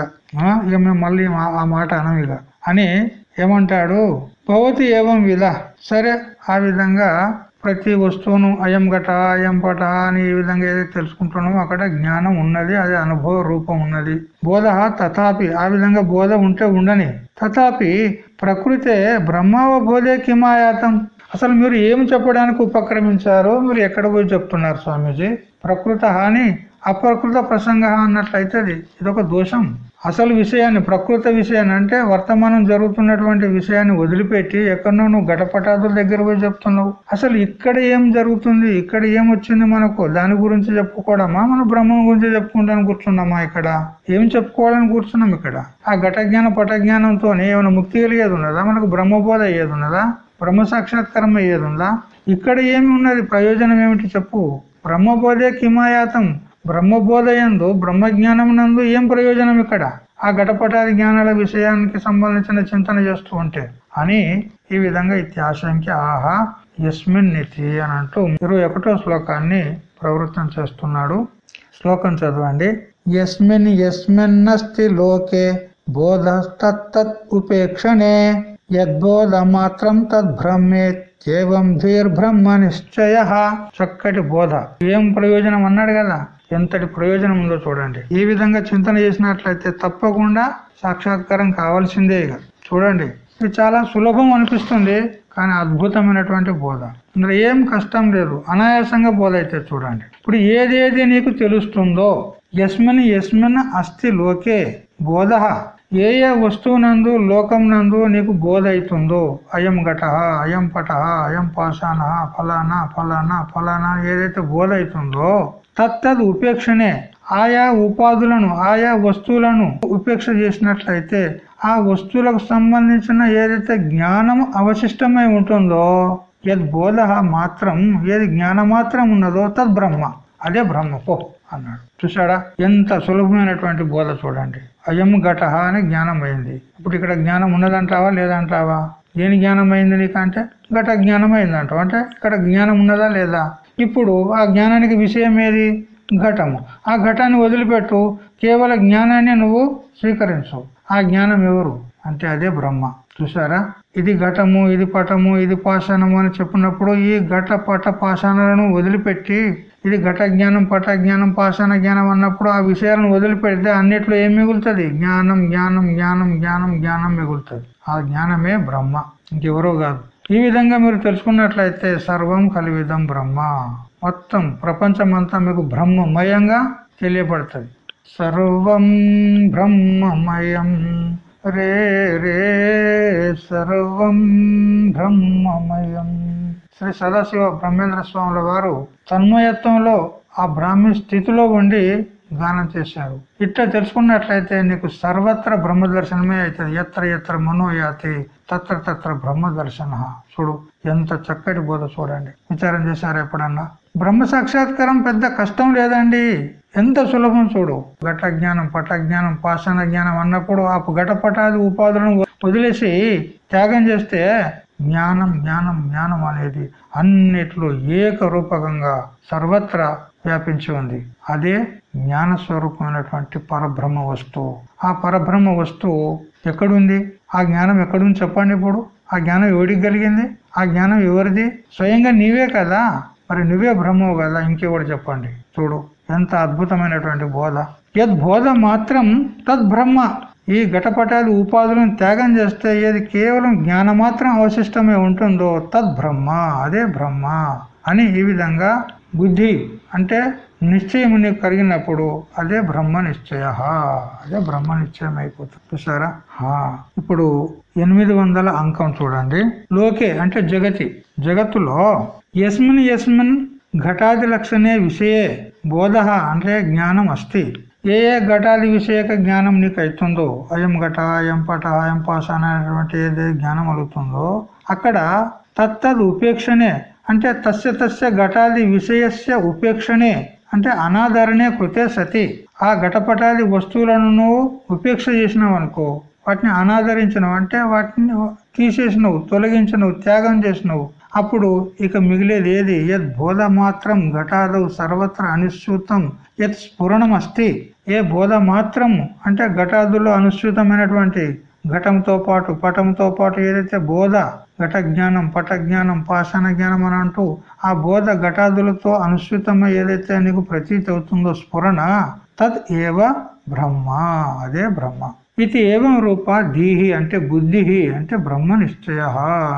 మేము మళ్ళీ ఆ మాట అనం ఇక. అని ఏమంటాడు? భవతి ఏవం విధ? సరే ఆ విధంగా ప్రతి వస్తువును అయం ఘట అయం పట అని ఈ విధంగా ఏదైతే తెలుసుకుంటున్నామో అక్కడ జ్ఞానం ఉన్నది అది అనుభవ రూపం ఉన్నది. బోధ తథాపి ఆ విధంగా బోధ ఉంటే ఉండని. తథాపి ప్రకృతే బ్రహ్మావబోధే కిమాయాతం. అసలు మీరు ఏం చెప్పడానికి ఉపక్రమించారో మీరు ఎక్కడ పోయి చెప్తున్నారు స్వామీజీ? ప్రకృత హాని అప్రకృత ప్రసంగ అన్నట్లయితే ఇదొక దోషం. అసలు విషయాన్ని ప్రకృత విషయాన్ని అంటే వర్తమానం జరుగుతున్నటువంటి విషయాన్ని వదిలిపెట్టి ఎక్కడో నువ్వు గటపటాదుల దగ్గర పోయి చెప్తున్నావు. అసలు ఇక్కడ ఏం జరుగుతుంది ఇక్కడ ఏం వచ్చింది మనకు? దాని గురించి చెప్పుకోవడమా? మనం బ్రహ్మం గురించి చెప్పుకుంటాను కూర్చున్నామా ఇక్కడ? ఏం చెప్పుకోవాలని కూర్చున్నాం ఇక్కడ? ఆ ఘట జ్ఞాన పట జ్ఞానంతో ఏమైనా ముక్తి కలిగేది ఉన్నదా? మనకు బ్రహ్మబోధ అయ్యేది ఉన్నదా? బ్రహ్మ సాక్షాత్కరం అయ్యేది ఉందా ఇక్కడ ఏమి ఉన్నది? ప్రయోజనం ఏమిటి చెప్పు? బ్రహ్మబోధే కిమాయాతం. బ్రహ్మబోధయందు బ్రహ్మజ్ఞానం నందు ఏం ప్రయోజనం ఇక్కడ? ఆ ఘటపటాది జ్ఞానాల విషయానికి సంబంధించిన చింతన చేస్తూ ఉంటే. అని ఈ విధంగా ఇత్యాశంఖ్య ఆహా యస్మిన్ నితి అని అంటూ ఇరవై ఒకటో శ్లోకాన్ని ప్రవృత్తం చేస్తున్నాడు. శ్లోకం చదవండి. యస్మిన్ యస్మిన్నస్తి లోకే బోధ తత్ ఉపేక్షణే. యద్బోధ మాత్రం తద్బ్రహ్మేత్ ఏవం బ్రహ్మ నిశ్చయ చక్కటి బోధ. ఏం ప్రయోజనం అన్నాడు కదా? ఎంతటి ప్రయోజనం ఉందో చూడండి. ఈ విధంగా చింతన చేసినట్లయితే తప్పకుండా సాక్షాత్కారం కావాల్సిందే ఇక. చూడండి. ఇది చాలా సులభం అనిపిస్తుంది కానీ అద్భుతమైనటువంటి బోధ. అందులో ఏం కష్టం లేదు. అనాయాసంగా బోధ అయితే చూడండి. ఇప్పుడు ఏదేది నీకు తెలుస్తుందో? యస్మిన్ యస్మిన్ అస్థి లోకే బోధ. ఏ ఏ వస్తువునందు లోకం నందు నీకు బోధ అవుతుందో అయం ఘట అయం పట అయం పాషాణ ఫలానా ఫలానా ఫలానా ఏదైతే బోధ అవుతుందో తత్తద్ ఉపేక్షనే ఆయా ఉపాధులను ఆయా వస్తువులను ఉపేక్ష చేసినట్లయితే ఆ వస్తువులకు సంబంధించిన ఏదైతే జ్ఞానం అవశిష్టమై ఉంటుందో యద్ బోధ మాత్రం ఏది జ్ఞానం మాత్రం ఉన్నదో తద్ బ్రహ్మ. అదే బ్రహ్మ. పో అన్నాడు. చూసాడా ఎంత సులభమైనటువంటి బోధ చూడండి. అయం ఘట అని జ్ఞానం అయింది ఇప్పుడు ఇక్కడ జ్ఞానం ఉన్నదంటావా లేదంటావా? దేని జ్ఞానం అయింది నీకంటే? ఘట జ్ఞానం అయిందంటావు అంటే ఇక్కడ జ్ఞానం ఉన్నదా లేదా? ఇప్పుడు ఆ జ్ఞానానికి విషయం ఏది? ఘటము. ఆ ఘటాన్ని వదిలిపెట్టు. కేవల జ్ఞానాన్ని నువ్వు స్వీకరించు. ఆ జ్ఞానం ఎవరు? అంటే అదే బ్రహ్మ. చూసారా ఇది ఘటము ఇది పటము ఇది పాషాణము అని చెప్పినప్పుడు ఈ ఘట పట పాషాణాలను వదిలిపెట్టి ఇది ఘట జ్ఞానం పట జ్ఞానం పాషాణ జ్ఞానం అన్నప్పుడు ఆ విషయాలను వదిలిపెడితే అన్నిట్లో ఏం మిగులుతుంది? జ్ఞానం జ్ఞానం జ్ఞానం జ్ఞానం జ్ఞానం మిగులుతుంది. ఆ జ్ఞానమే బ్రహ్మ. ఇంకెవరో కాదు. ఈ విధంగా మీరు తెలుసుకున్నట్లయితే సర్వం కలివిధం బ్రహ్మ. మొత్తం ప్రపంచమంతా మీకు బ్రహ్మమయంగా తెలియబడుతుంది సర్వం బ్రహ్మమయం. రే రే సర్వం బ్రహ్మమయం. శ్రీ సదాశివ బ్రహ్మేంద్ర స్వాముల వారు తన్మయత్వంలో ఆ బ్రాహ్మీ స్థితిలో ఉండి గానం చేశారు. ఇట్లా తెలుసుకున్నట్లయితే నీకు సర్వత్ర బ్రహ్మ దర్శనమే అవుతుంది. ఎత్ర ఎత్ర మనోయాతి తత్ర తత్ర బ్రహ్మ దర్శన. చూడు ఎంత చక్కటి బోధ చూడండి. విచారం చేశారు ఎప్పుడన్నా? బ్రహ్మ సాక్షాత్కారం పెద్ద కష్టం లేదండి. ఎంత సులభం చూడు. ఘట జ్ఞానం పట జ్ఞానం పాషాణ జ్ఞానం అన్నప్పుడు ఆ ఘటపటాది ఉపాధులను వదిలేసి త్యాగం చేస్తే జ్ఞానం జ్ఞానం జ్ఞానం అనేది అన్నిట్లో ఏకరూపకంగా సర్వత్రా వ్యాపించి ఉంది. అదే జ్ఞాన స్వరూపమైనటువంటి పరబ్రహ్మ వస్తువు. ఆ పరబ్రహ్మ వస్తువు ఎక్కడుంది? ఆ జ్ఞానం ఎక్కడుంది చెప్పండి ఇప్పుడు. ఆ జ్ఞానం ఎవడికి కలిగింది? ఆ జ్ఞానం ఎవరిది? స్వయంగా నీవే కదా? మరి నువ్వే బ్రహ్మవు కదా? ఇంకెవడు చెప్పండి. చూడు ఎంత అద్భుతమైనటువంటి బోధ. యద్ బోధ మాత్రం తద్బ్రహ్మ ఈ ఘటపటాలు ఉపాధులను త్యాగం చేస్తే ఏది కేవలం జ్ఞానం మాత్రం అవశిష్టమే ఉంటుందో తద్బ్రహ్మ అదే బ్రహ్మ అని ఈ విధంగా బుద్ధి అంటే నిశ్చయం నీకు కలిగినప్పుడు అదే బ్రహ్మ నిశ్చయ అదే బ్రహ్మ నిశ్చయం అయిపోతుంది. చూసారా హా. ఇప్పుడు ఎనిమిది వందల అంకం చూడండి. లోకే అంటే జగతి జగత్తులో యస్మిన్ యస్మిన్ ఘటాది లక్షణే విషయే బోధ అంటే జ్ఞానం అస్తి. ఏ ఏ ఘటాది విషయక జ్ఞానం నీకు అవుతుందో అయం ఘట అయం పట అయం పాష అనేటువంటి ఏదైతే జ్ఞానం అవుతుందో అక్కడ తత్తద్ ఉపేక్షణే అంటే తస్య తస్య ఘటాది విషయస్య ఉపేక్షణే అంటే అనాదరణే కృతే సతి. ఆ ఘటపటాది వస్తువులను నువ్వు ఉపేక్ష చేసినావు అనుకో వాటిని అనాదరించినవు అంటే వాటిని తీసేసినవు తొలగించినవు త్యాగం చేసినవు అప్పుడు ఇక మిగిలేది ఏది యద్ బోధ మాత్రం ఘటాదవు సర్వత్ర అనుసూతం యత్ స్ఫురణం అస్తి ఏ బోధ మాత్రం అంటే ఘటాదులో అనుసూతమైనటువంటి ఘటంతో పాటు పటంతో పాటు ఏదైతే బోధ ఘట జ్ఞానం పట జ్ఞానం పాషాణ జ్ఞానం అని అంటూ ఆ బోధ ఘటాదులతో అనుసృతమై ఏదైతే నీకు ప్రతీతి అవుతుందో స్ఫురణ తద్ ఏవ బ్రహ్మ. అదే బ్రహ్మ. ఇది ఏవం రూప? దీహి అంటే బుద్ధి అంటే బ్రహ్మ నిశ్చయ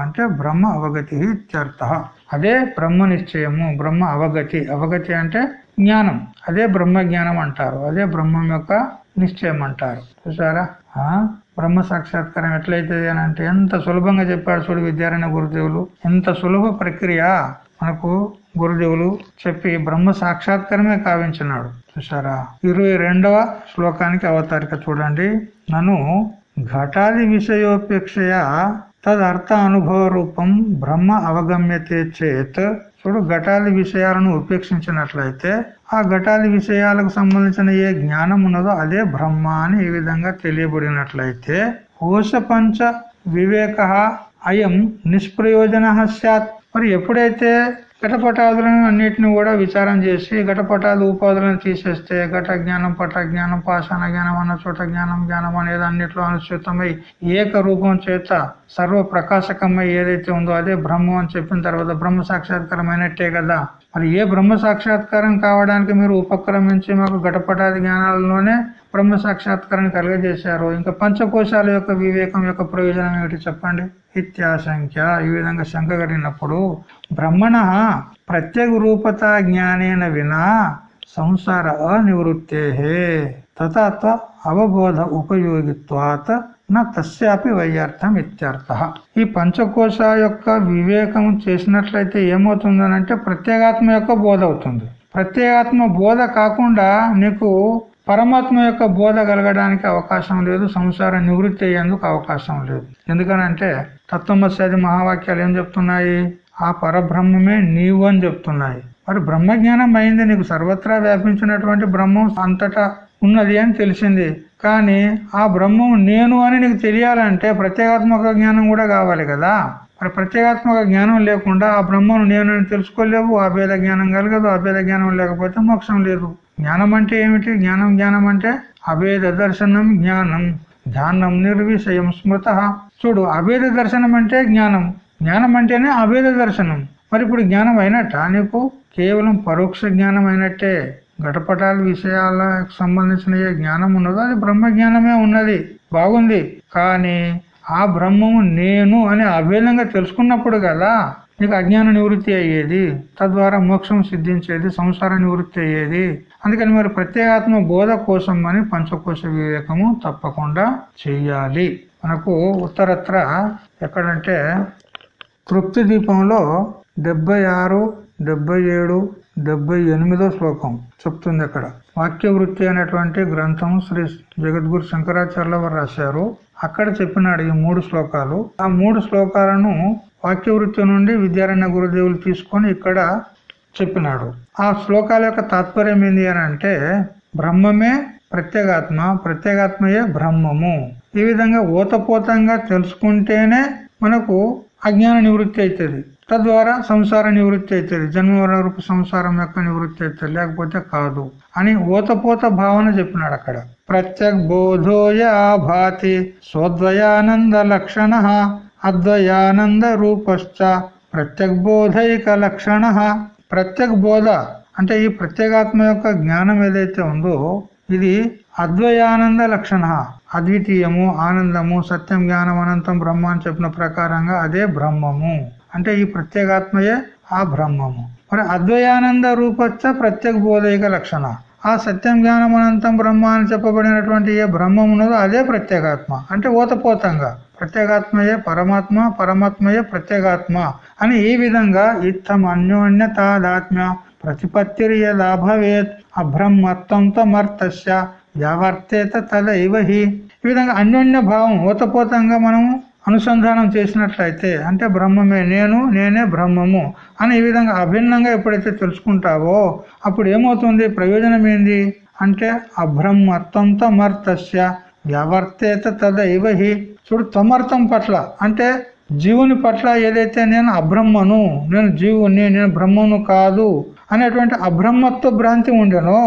అంటే బ్రహ్మ అవగతి ఇత్యర్థ. అదే బ్రహ్మ నిశ్చయము బ్రహ్మ అవగతి. అవగతి అంటే జ్ఞానం. అదే బ్రహ్మ జ్ఞానం అంటారు. అదే బ్రహ్మం యొక్క నిశ్చయం అంటారు. చూసారా? ఆ? బ్రహ్మ సాక్షాత్కారం ఎట్లయితుంది అని అంటే ఎంత సులభంగా చెప్పాడు చూడు విద్యారాయణ గురుదేవులు. ఎంత సులభ ప్రక్రియ. మనకు గురుదేవులు చెప్పి బ్రహ్మ సాక్షాత్కారమే కావించినాడు. చూసారా ఇరవై రెండవ శ్లోకానికి అవతారిక చూడండి. నన్ను ఘటాది విషయోపేక్షయ తదర్థ అనుభవ రూపం బ్రహ్మ అవగమ్యతే చేత్. చూడు ఘటాది విషయాలను ఉపేక్షించినట్లయితే ఆ ఘటాది విషయాలకు సంబంధించిన ఏ జ్ఞానం ఉన్నదో అదే బ్రహ్మ అని ఈ విధంగా తెలియబడినట్లయితే కోశ పంచ వివేక అయం నిష్ప్రయోజన సత్. మరి ఎప్పుడైతే ఘటపటాదులను అన్నిటిని కూడా విచారం చేసి ఘటపటాదు ఉపాధులను తీసేస్తే ఘట జ్ఞానం పట జ్ఞానం పాషాణ జ్ఞానం అన్న చోట జ్ఞానం జ్ఞానం అనేది అన్నిట్లో అనుసృతమై ఏక రూపం చేత సర్వ ప్రకాశకమై ఏదైతే ఉందో అదే బ్రహ్మం అని చెప్పిన తర్వాత బ్రహ్మ సాక్షాత్కారమైనట్టే కదా. మరి ఏ బ్రహ్మ సాక్షాత్కారం కావడానికి మీరు ఉపక్రమించి మాకు ఘటపటాది జ్ఞానాలలోనే బ్రహ్మ సాక్షాత్కారం కలుగజేశారు ఇంకా పంచకోశాల యొక్క వివేకం యొక్క ప్రయోజనం ఏమిటి చెప్పండి? ఇత్యాశంఖ్య ఈ విధంగా శంక కలిగినప్పుడు బ్రహ్మణ ప్రత్యేక రూపత జ్ఞానేన వినా సంసార అనివృత్తే తథాత్వ అవబోధ ఉపయోగిత్వాత నా తస్యాపి వైయార్థం ఇత్యర్థ. ఈ పంచకోశ యొక్క వివేకం చేసినట్లయితే ఏమవుతుందనంటే ప్రత్యేగాత్మ యొక్క బోధ అవుతుంది. ప్రత్యేగాత్మ బోధ కాకుండా నీకు పరమాత్మ యొక్క బోధ కలగడానికి అవకాశం లేదు సంసార నివృత్తి అయ్యేందుకు అవకాశం లేదు. ఎందుకనంటే తత్వమస్యాది మహావాక్యాలు ఏం చెప్తున్నాయి? ఆ పరబ్రహ్మమే నీవు అని చెప్తున్నాయి. మరి బ్రహ్మజ్ఞానం అయింది నీకు సర్వత్రా వ్యాపించినటువంటి బ్రహ్మం అంతటా ఉన్నది అని తెలిసింది. కానీ ఆ బ్రహ్మం నేను అని నీకు తెలియాలంటే ప్రత్యేగాత్మక జ్ఞానం కూడా కావాలి కదా. మరి ప్రత్యేగాత్మక జ్ఞానం లేకుండా ఆ బ్రహ్మను నేను తెలుసుకోలేవు అభేద జ్ఞానం కలగదు అభేద జ్ఞానం లేకపోతే మోక్షం లేదు. జ్ఞానం అంటే ఏమిటి? జ్ఞానం జ్ఞానం అంటే అభేద దర్శనం జ్ఞానం. ధ్యానం నిర్విషయం స్మృత. చూడు అభేద దర్శనం అంటే జ్ఞానం. జ్ఞానం అంటేనే అభేద దర్శనం. మరి ఇప్పుడు జ్ఞానం అయినట్ట నీకు? కేవలం పరోక్ష జ్ఞానం అయినట్టే. ఘటపటాల విషయాలకు సంబంధించిన ఏ జ్ఞానం ఉన్నదో అది బ్రహ్మ జ్ఞానమే ఉన్నది బాగుంది. కానీ ఆ బ్రహ్మము నేను అని అభేదంగా తెలుసుకున్నప్పుడు కదా నీకు అజ్ఞాన నివృత్తి అయ్యేది తద్వారా మోక్షం సిద్ధించేది సంసార నివృత్తి అయ్యేది. అందుకని మరి ప్రత్యేగాత్మ బోధ కోసం అని పంచకోశ వివేకము తప్పకుండా చెయ్యాలి. మనకు ఉత్తరత్ర ఎక్కడంటే తృప్తి దీపంలో డెబ్బై ఆరు డెబ్బై ఏడు డెబ్బై ఎనిమిదో శ్లోకం చెప్తుంది అక్కడ. వాక్య వృత్తి అనేటువంటి గ్రంథం శ్రీ జగద్గురు శంకరాచార్యుల వారు రాశారు. అక్కడ చెప్పినాడు ఈ మూడు శ్లోకాలు. ఆ మూడు శ్లోకాలను వాక్య వృత్తి నుండి విద్యారణ్య గురుదేవులు తీసుకొని ఇక్కడ చెప్పినాడు. ఆ శ్లోకాల యొక్క తాత్పర్యం ఏంటి అని అంటే బ్రహ్మమే ప్రత్యేగాత్మ ప్రత్యేగాత్మయే బ్రహ్మము. ఈ విధంగా ఓతపోతంగా తెలుసుకుంటేనే మనకు అజ్ఞాన నివృత్తి అవుతుంది. తద్వారా సంసార నివృత్తి అవుతుంది. జన్మ రూప సంసారం యొక్క నివృత్తి అవుతుంది. లేకపోతే కాదు అని ఓతపోత భావన చెప్పినాడు అక్కడ. ప్రత్యక్ బోధోయ భాతి స్వద్వయానంద లక్షణ అద్వయానంద రూపశ్చ ప్రత్యక్ బోధైక లక్షణ. ప్రత్యక్ బోధ అంటే ఈ ప్రత్యేగాత్మ యొక్క జ్ఞానం ఏదైతే ఉందో ఇది అద్వయానంద లక్షణ. అద్వితీయము ఆనందము సత్యం జ్ఞానం అనంతం బ్రహ్మ అని చెప్పిన ప్రకారంగా అదే బ్రహ్మము. అంటే ఈ ప్రత్యేగాత్మయే ఆ బ్రహ్మము. మరి అద్వయానంద రూపచ్చ ప్రత్యేక బోధైక లక్షణ. ఆ సత్యం జ్ఞానం అనంతం బ్రహ్మ అని చెప్పబడినటువంటి ఏ బ్రహ్మం ఉన్నదో అదే ప్రత్యేగాత్మ. అంటే ఓతపోతంగా. ప్రత్యేగాత్మయే పరమాత్మ పరమాత్మయే ప్రత్యేగాత్మ అని ఈ విధంగా ఇత్తం అన్యోన్యతాదాత్మ్య ప్రతిపత్తిర్య లాభవేత్ అబ్రహ్మత్వంతో మర్తస్య వ్యావర్తేత తదైవ హి. ఈ విధంగా అన్యోన్య భావం ఓతపోతంగా మనము అనుసంధానం చేసినట్లయితే అంటే బ్రహ్మమే నేను నేనే బ్రహ్మము అని ఈ విధంగా అభిన్నంగా ఎప్పుడైతే తెలుసుకుంటావో అప్పుడు ఏమవుతుంది? ప్రయోజనం ఏంది? అంటే అబ్రహ్మత్వంతో తమర్థస్య వ్యవర్తేత తద ఇవహి చూడు తమర్థం పట్ల అంటే జీవుని పట్ల ఏదైతే నేను అబ్రహ్మను నేను జీవుని నేను బ్రహ్మను కాదు అనేటువంటి అబ్రహ్మత్వ భ్రాంతి ఉండెనో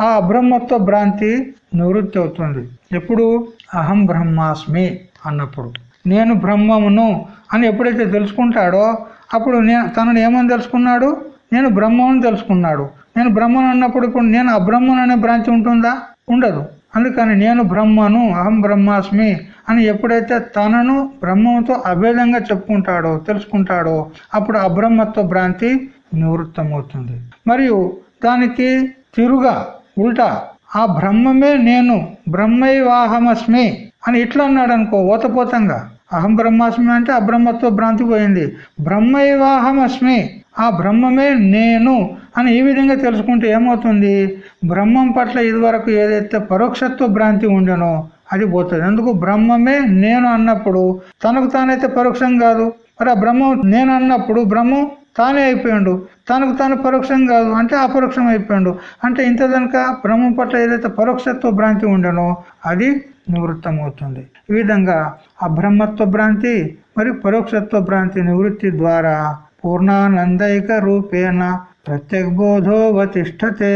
ఆ అబ్రహ్మత్వ భ్రాంతి నివృత్తి అవుతుంది. ఎప్పుడు? అహం బ్రహ్మాస్మి అన్నప్పుడు. నేను బ్రహ్మమును అని ఎప్పుడైతే తెలుసుకుంటాడో అప్పుడు నేను తనను ఏమని తెలుసుకున్నాడు? నేను బ్రహ్మను తెలుసుకున్నాడు. నేను బ్రహ్మను అన్నప్పుడు ఇప్పుడు నేను అబ్రహ్మను అనే భ్రాంతి ఉంటుందా? ఉండదు. అందుకని నేను బ్రహ్మను అహం బ్రహ్మాస్మి అని ఎప్పుడైతే తనను బ్రహ్మంతో అభేదంగా చెప్పుకుంటాడో తెలుసుకుంటాడో అప్పుడు అబ్రహ్మత్వ భ్రాంతి నివృత్తమవుతుంది. మరియు దానికి తిరుగా ఉల్టా ఆ బ్రహ్మమే నేను బ్రహ్మైవాహమస్మి అని ఇట్లా అన్నాడు అనుకో ఓతపోతంగా. అహం బ్రహ్మాస్మి అంటే అబ్రహ్మత్వ భ్రాంతి పోయింది. బ్రహ్మైవాహమస్మి ఆ బ్రహ్మమే నేను అని ఈ విధంగా తెలుసుకుంటే ఏమవుతుంది? బ్రహ్మం పట్ల ఇదివరకు ఏదైతే పరోక్షత్వ భ్రాంతి ఉండనో అది పోతుంది. ఎందుకు? బ్రహ్మమే నేను అన్నప్పుడు తనకు తానైతే పరోక్షం కాదు. మరి ఆ బ్రహ్మం నేను అన్నప్పుడు బ్రహ్మం తానే అయిపోయాడు. తనకు తాను పరోక్షం కాదు అంటే అపరోక్షం అయిపోయాడు. అంటే ఇంత కనుక బ్రహ్మం పట్ల ఏదైతే పరోక్షత్వ భ్రాంతి ఉండనో అది నివృత్తమవుతుంది. ఈ విధంగా అబ్రహ్మత్వ భ్రాంతి మరియు పరోక్షత్వ భ్రాంతి నివృత్తి ద్వారా పూర్ణానందైక రూపేణ ప్రత్యగ్బోధోవతిష్టతే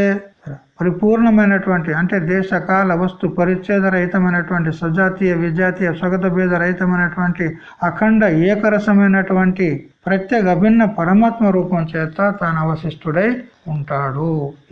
పరిపూర్ణమైనటువంటి అంటే దేశకాల వస్తు పరిచ్ఛేద రహితమైనటువంటి సజాతీయ విజాతీయ స్వగత భేద రహితమైనటువంటి అఖండ ఏకరసమైనటువంటి ప్రత్యేక అభిన్న పరమాత్మ రూపం చేత తాను అవశిష్టుడై ఉంటాడు.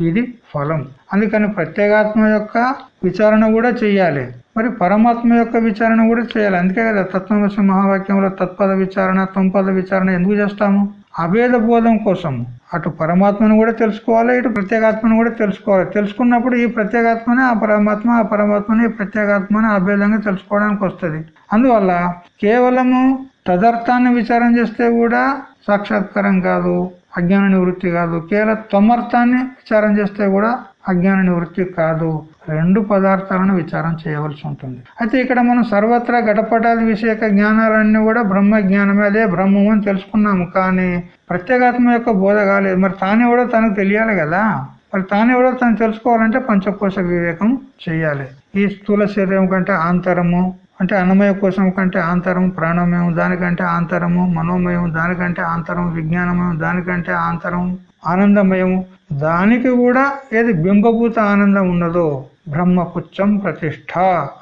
ఇది ఫలం. అందుకని ప్రత్యేగాత్మ యొక్క విచారణ కూడా చేయాలి మరి పరమాత్మ యొక్క విచారణ కూడా చేయాలి అందుకే కదా తత్వమసి మహావాక్యంలో తత్పద విచారణ తంపద విచారణ ఎందుకు చేస్తాము? అభేద బోధం కోసము అటు పరమాత్మను కూడా తెలుసుకోవాలి ఇటు ప్రత్యేగాత్మను కూడా తెలుసుకోవాలి. తెలుసుకున్నప్పుడు ఈ ప్రత్యేగాత్మనే ఆ పరమాత్మ ఆ పరమాత్మని ఈ ప్రత్యేగాత్మని అభేదంగా తెలుసుకోవడానికి వస్తుంది. అందువల్ల కేవలము తదర్థాన్ని విచారం చేస్తే కూడా సాక్షాత్కారం కాదు అజ్ఞాన నివృత్తి కాదు. కేవలం త్వమర్థాన్ని విచారం చేస్తే కూడా అజ్ఞాన నివృత్తి కాదు. రెండు పదార్థాలను విచారం చేయవలసి ఉంటుంది. అయితే ఇక్కడ మనం సర్వత్రా ఘటపటాది విషయక జ్ఞానాలన్నీ కూడా బ్రహ్మ జ్ఞానమే అదే బ్రహ్మం అని తెలుసుకున్నాము. కానీ ప్రత్యేగాత్మ యొక్క బోధ కాలేదు. మరి తానెవడో తనకు తెలియాలి కదా. మరి తానెవడో తను తెలుసుకోవాలంటే పంచకోశ వివేకం చేయాలి. ఈ స్థూల శరీరం కంటే ఆంతరము అంటే అన్నమయ కోశం కంటే ఆంతరం ప్రాణమయం దానికంటే ఆంతరము మనోమయం దానికంటే ఆంతరం విజ్ఞానమయం దానికంటే ఆంతరం ఆనందమయము దానికి కూడా ఏది బింబభూత ఆనందం ఉన్నదో బ్రహ్మపుచ్చం ప్రతిష్ట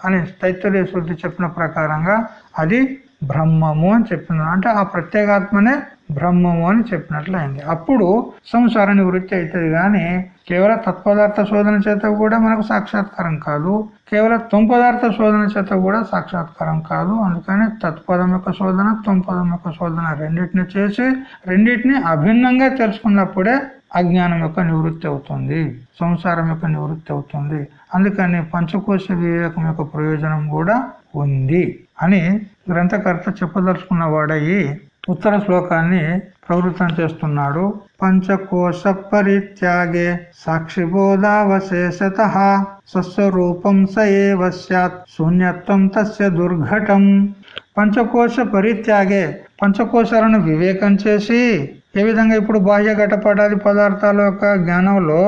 అని తైత్తరీయ శుద్ధి చెప్పిన ప్రకారంగా అది బ్రహ్మము అని చెప్పిన అంటే ఆ ప్రత్యేగాత్మనే బ్రహ్మము అని చెప్పినట్లు అయింది అప్పుడు సంసార నివృత్తి అవుతుంది కానీ కేవలం తత్పదార్థ శోధన చేత కూడా మనకు సాక్షాత్కారం కాదు. కేవలం తుంపదార్థ శోధన చేత కూడా సాక్షాత్కారం కాదు. అందుకని తత్పదం యొక్క శోధన తుంపదం యొక్క శోధన రెండింటిని చేసి రెండింటిని అభిన్నంగా తెలుసుకున్నప్పుడే అజ్ఞానం యొక్క నివృత్తి అవుతుంది. సంసారం యొక్క నివృత్తి అవుతుంది. అందుకని పంచకోశ వివేకం యొక్క ప్రయోజనం కూడా ఉంది అని గ్రంథకర్త చెప్పదలుచుకున్న వాడయి ఉత్తర శ్లోకాన్ని ప్రవృత్తం చేస్తున్నాడు. పంచకోశ పరిత్యాగే సాక్షిబోధావశేషత స్వస్వరూపం సయేవ సత్ శూన్యత్వం తస్య దుర్ఘటం. పంచకోశ పరిత్యాగే పంచకోశాలను వివేకం చేసి ఏ విధంగా ఇప్పుడు బాహ్య ఘటపడాది పదార్థాల యొక్క జ్ఞానంలో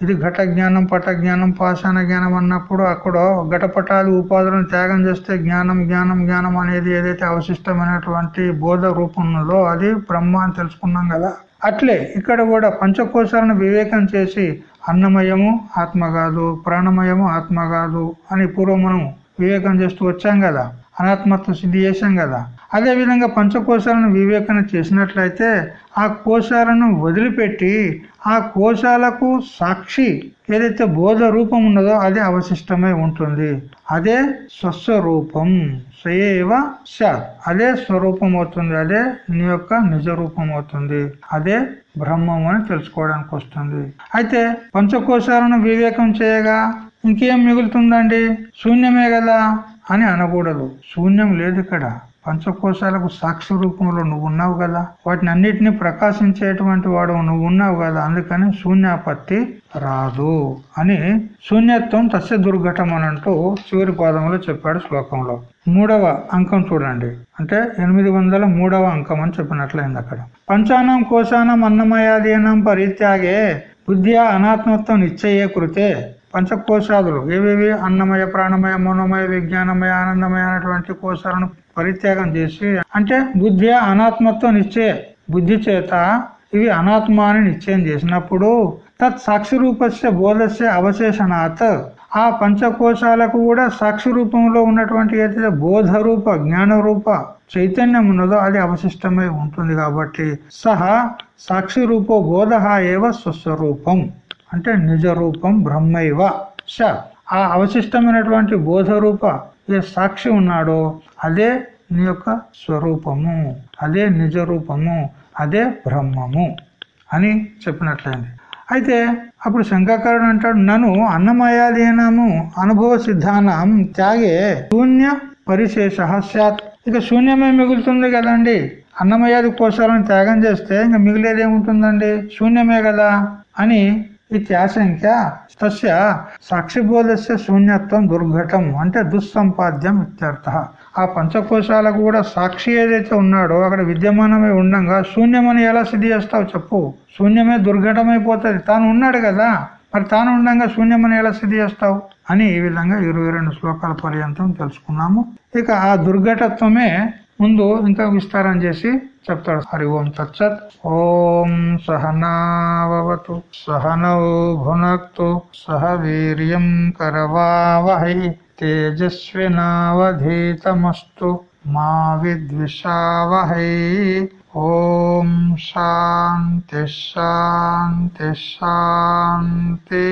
ఇది ఘట జ్ఞానం పట జ్ఞానం పాషాణ జ్ఞానం అన్నప్పుడు అక్కడ ఘటపటాది ఉపాధులను త్యాగం చేస్తే జ్ఞానం జ్ఞానం జ్ఞానం అనేది ఏదైతే అవశిష్టమైనటువంటి బోధ రూపంలో అది బ్రహ్మ అని తెలుసుకున్నాం కదా. అట్లే ఇక్కడ కూడా పంచకోశాలను వివేకం చేసి అన్నమయము ఆత్మ కాదు ప్రాణమయము ఆత్మ కాదు అని పూర్వం మనం వివేకం చేస్తూ వచ్చాం కదా. అనాత్మత్వ సిద్ధి చేశాం కదా. అదే విధంగా పంచకోశాలను వివేకన చేసినట్లయితే ఆ కోశాలను వదిలిపెట్టి ఆ కోశాలకు సాక్షి ఏదైతే బోధ రూపం ఉన్నదో అది అవశిష్టమై ఉంటుంది. అదే స్వస్వరూపం. సయేవ సత్. అదే స్వరూపం అవుతుంది అదే నీ యొక్క నిజ రూపం అవుతుంది అదే బ్రహ్మం అని తెలుసుకోవడానికి వస్తుంది. అయితే పంచకోశాలను వివేకం చేయగా ఇంకేం మిగులుతుందండి? శూన్యమే కదా. అని అనకూడదు. శూన్యం లేదు ఇక్కడ. పంచకోశాలకు సాక్షి రూపంలో నువ్వు ఉన్నావు కదా. వాటిని అన్నిటినీ ప్రకాశించేటువంటి వాడు నువ్వు ఉన్నావు కదా. అందుకని శూన్యాపత్తి రాదు అని శూన్యత్వం తస్య దుర్ఘటం అని అంటూ చివరి పాదంలో చెప్పాడు శ్లోకంలో. మూడవ అంకం చూడండి. అంటే ఎనిమిది వందల మూడవ అంకం అని చెప్పినట్లయింది అక్కడ. పంచానం కోశానం అన్నమయాదీనం పరిత్యాగే బుద్ధ్యా అనాత్మత్వం నిశ్చయే కృతే. పంచకోశాదులు. ఏవేవి? అన్నమయ ప్రాణమయ మనోమయ విజ్ఞానమయ ఆనందమయ అనేటువంటి కోశాలను పరిత్యాగం చేసి అంటే బుద్ధి అనాత్మత్వం నిశ్చయ బుద్ధి చేత ఇవి అనాత్మ అని నిశ్చయం చేసినప్పుడు తత్ సాక్షి రూపస్య బోధస్య అవశేషణాత్. ఆ పంచకోశాలకు కూడా సాక్షి రూపంలో ఉన్నటువంటి ఏదైతే బోధ రూప జ్ఞాన రూప చైతన్యం ఉన్నదో అది అవశిష్టమై ఉంటుంది కాబట్టి సహా సాక్షి రూపో బోధ ఏవ స్వస్వరూపం. అంటే నిజ రూపం బ్రహ్మైవ స ఆ అవశిష్టమైనటువంటి బోధ రూప ఏ సాక్షి ఉన్నాడో అదే నీ యొక్క స్వరూపము అదే నిజ రూపము అదే బ్రహ్మము అని చెప్పినట్లయింది. అయితే అప్పుడు శంకాకరుడు అంటాడు నన్ను అన్నమయాధీనము అనుభవ సిద్ధానం త్యాగే శూన్య పరిశేష సత్ ఇక శూన్యమే మిగులుతుంది కదండి. అన్నమయాది కోశాలను త్యాగం చేస్తే ఇంకా మిగిలేదేముంటుందండి? శూన్యమే కదా అని ఇత్యాశంక్య తస్య సాక్షిబోధస్య శూన్యత్వం దుర్ఘటం అంటే దుస్సంపాద్యం ఇత్యర్థ ఆ పంచకోశాలకు కూడా సాక్షి ఏదైతే ఉన్నాడో అక్కడ విద్యమానమై ఉండంగా శూన్యమని ఎలా సిద్ధి చేస్తావు చెప్పు శూన్యమే దుర్ఘటమైపోతుంది తాను ఉన్నాడు కదా మరి తాను ఉండంగా శూన్యమని ఎలా సిద్ధి చేస్తావు అని ఈ విధంగా ఇరవై రెండు శ్లోకాల పర్యంతం తెలుసుకున్నాము. ఇక ఆ దుర్ఘటత్వమే ముందు ఇంకా విస్తారం చేసి చెప్తాడు హరి ఓం తచ్చత్ ఓం సహనావతు సహనౌ భునక్తు సహ వీర్యం కరవావహై తేజస్వినావధీతమస్తు మా విద్విషావహై ఓం శాంతి శాంతి శాంతి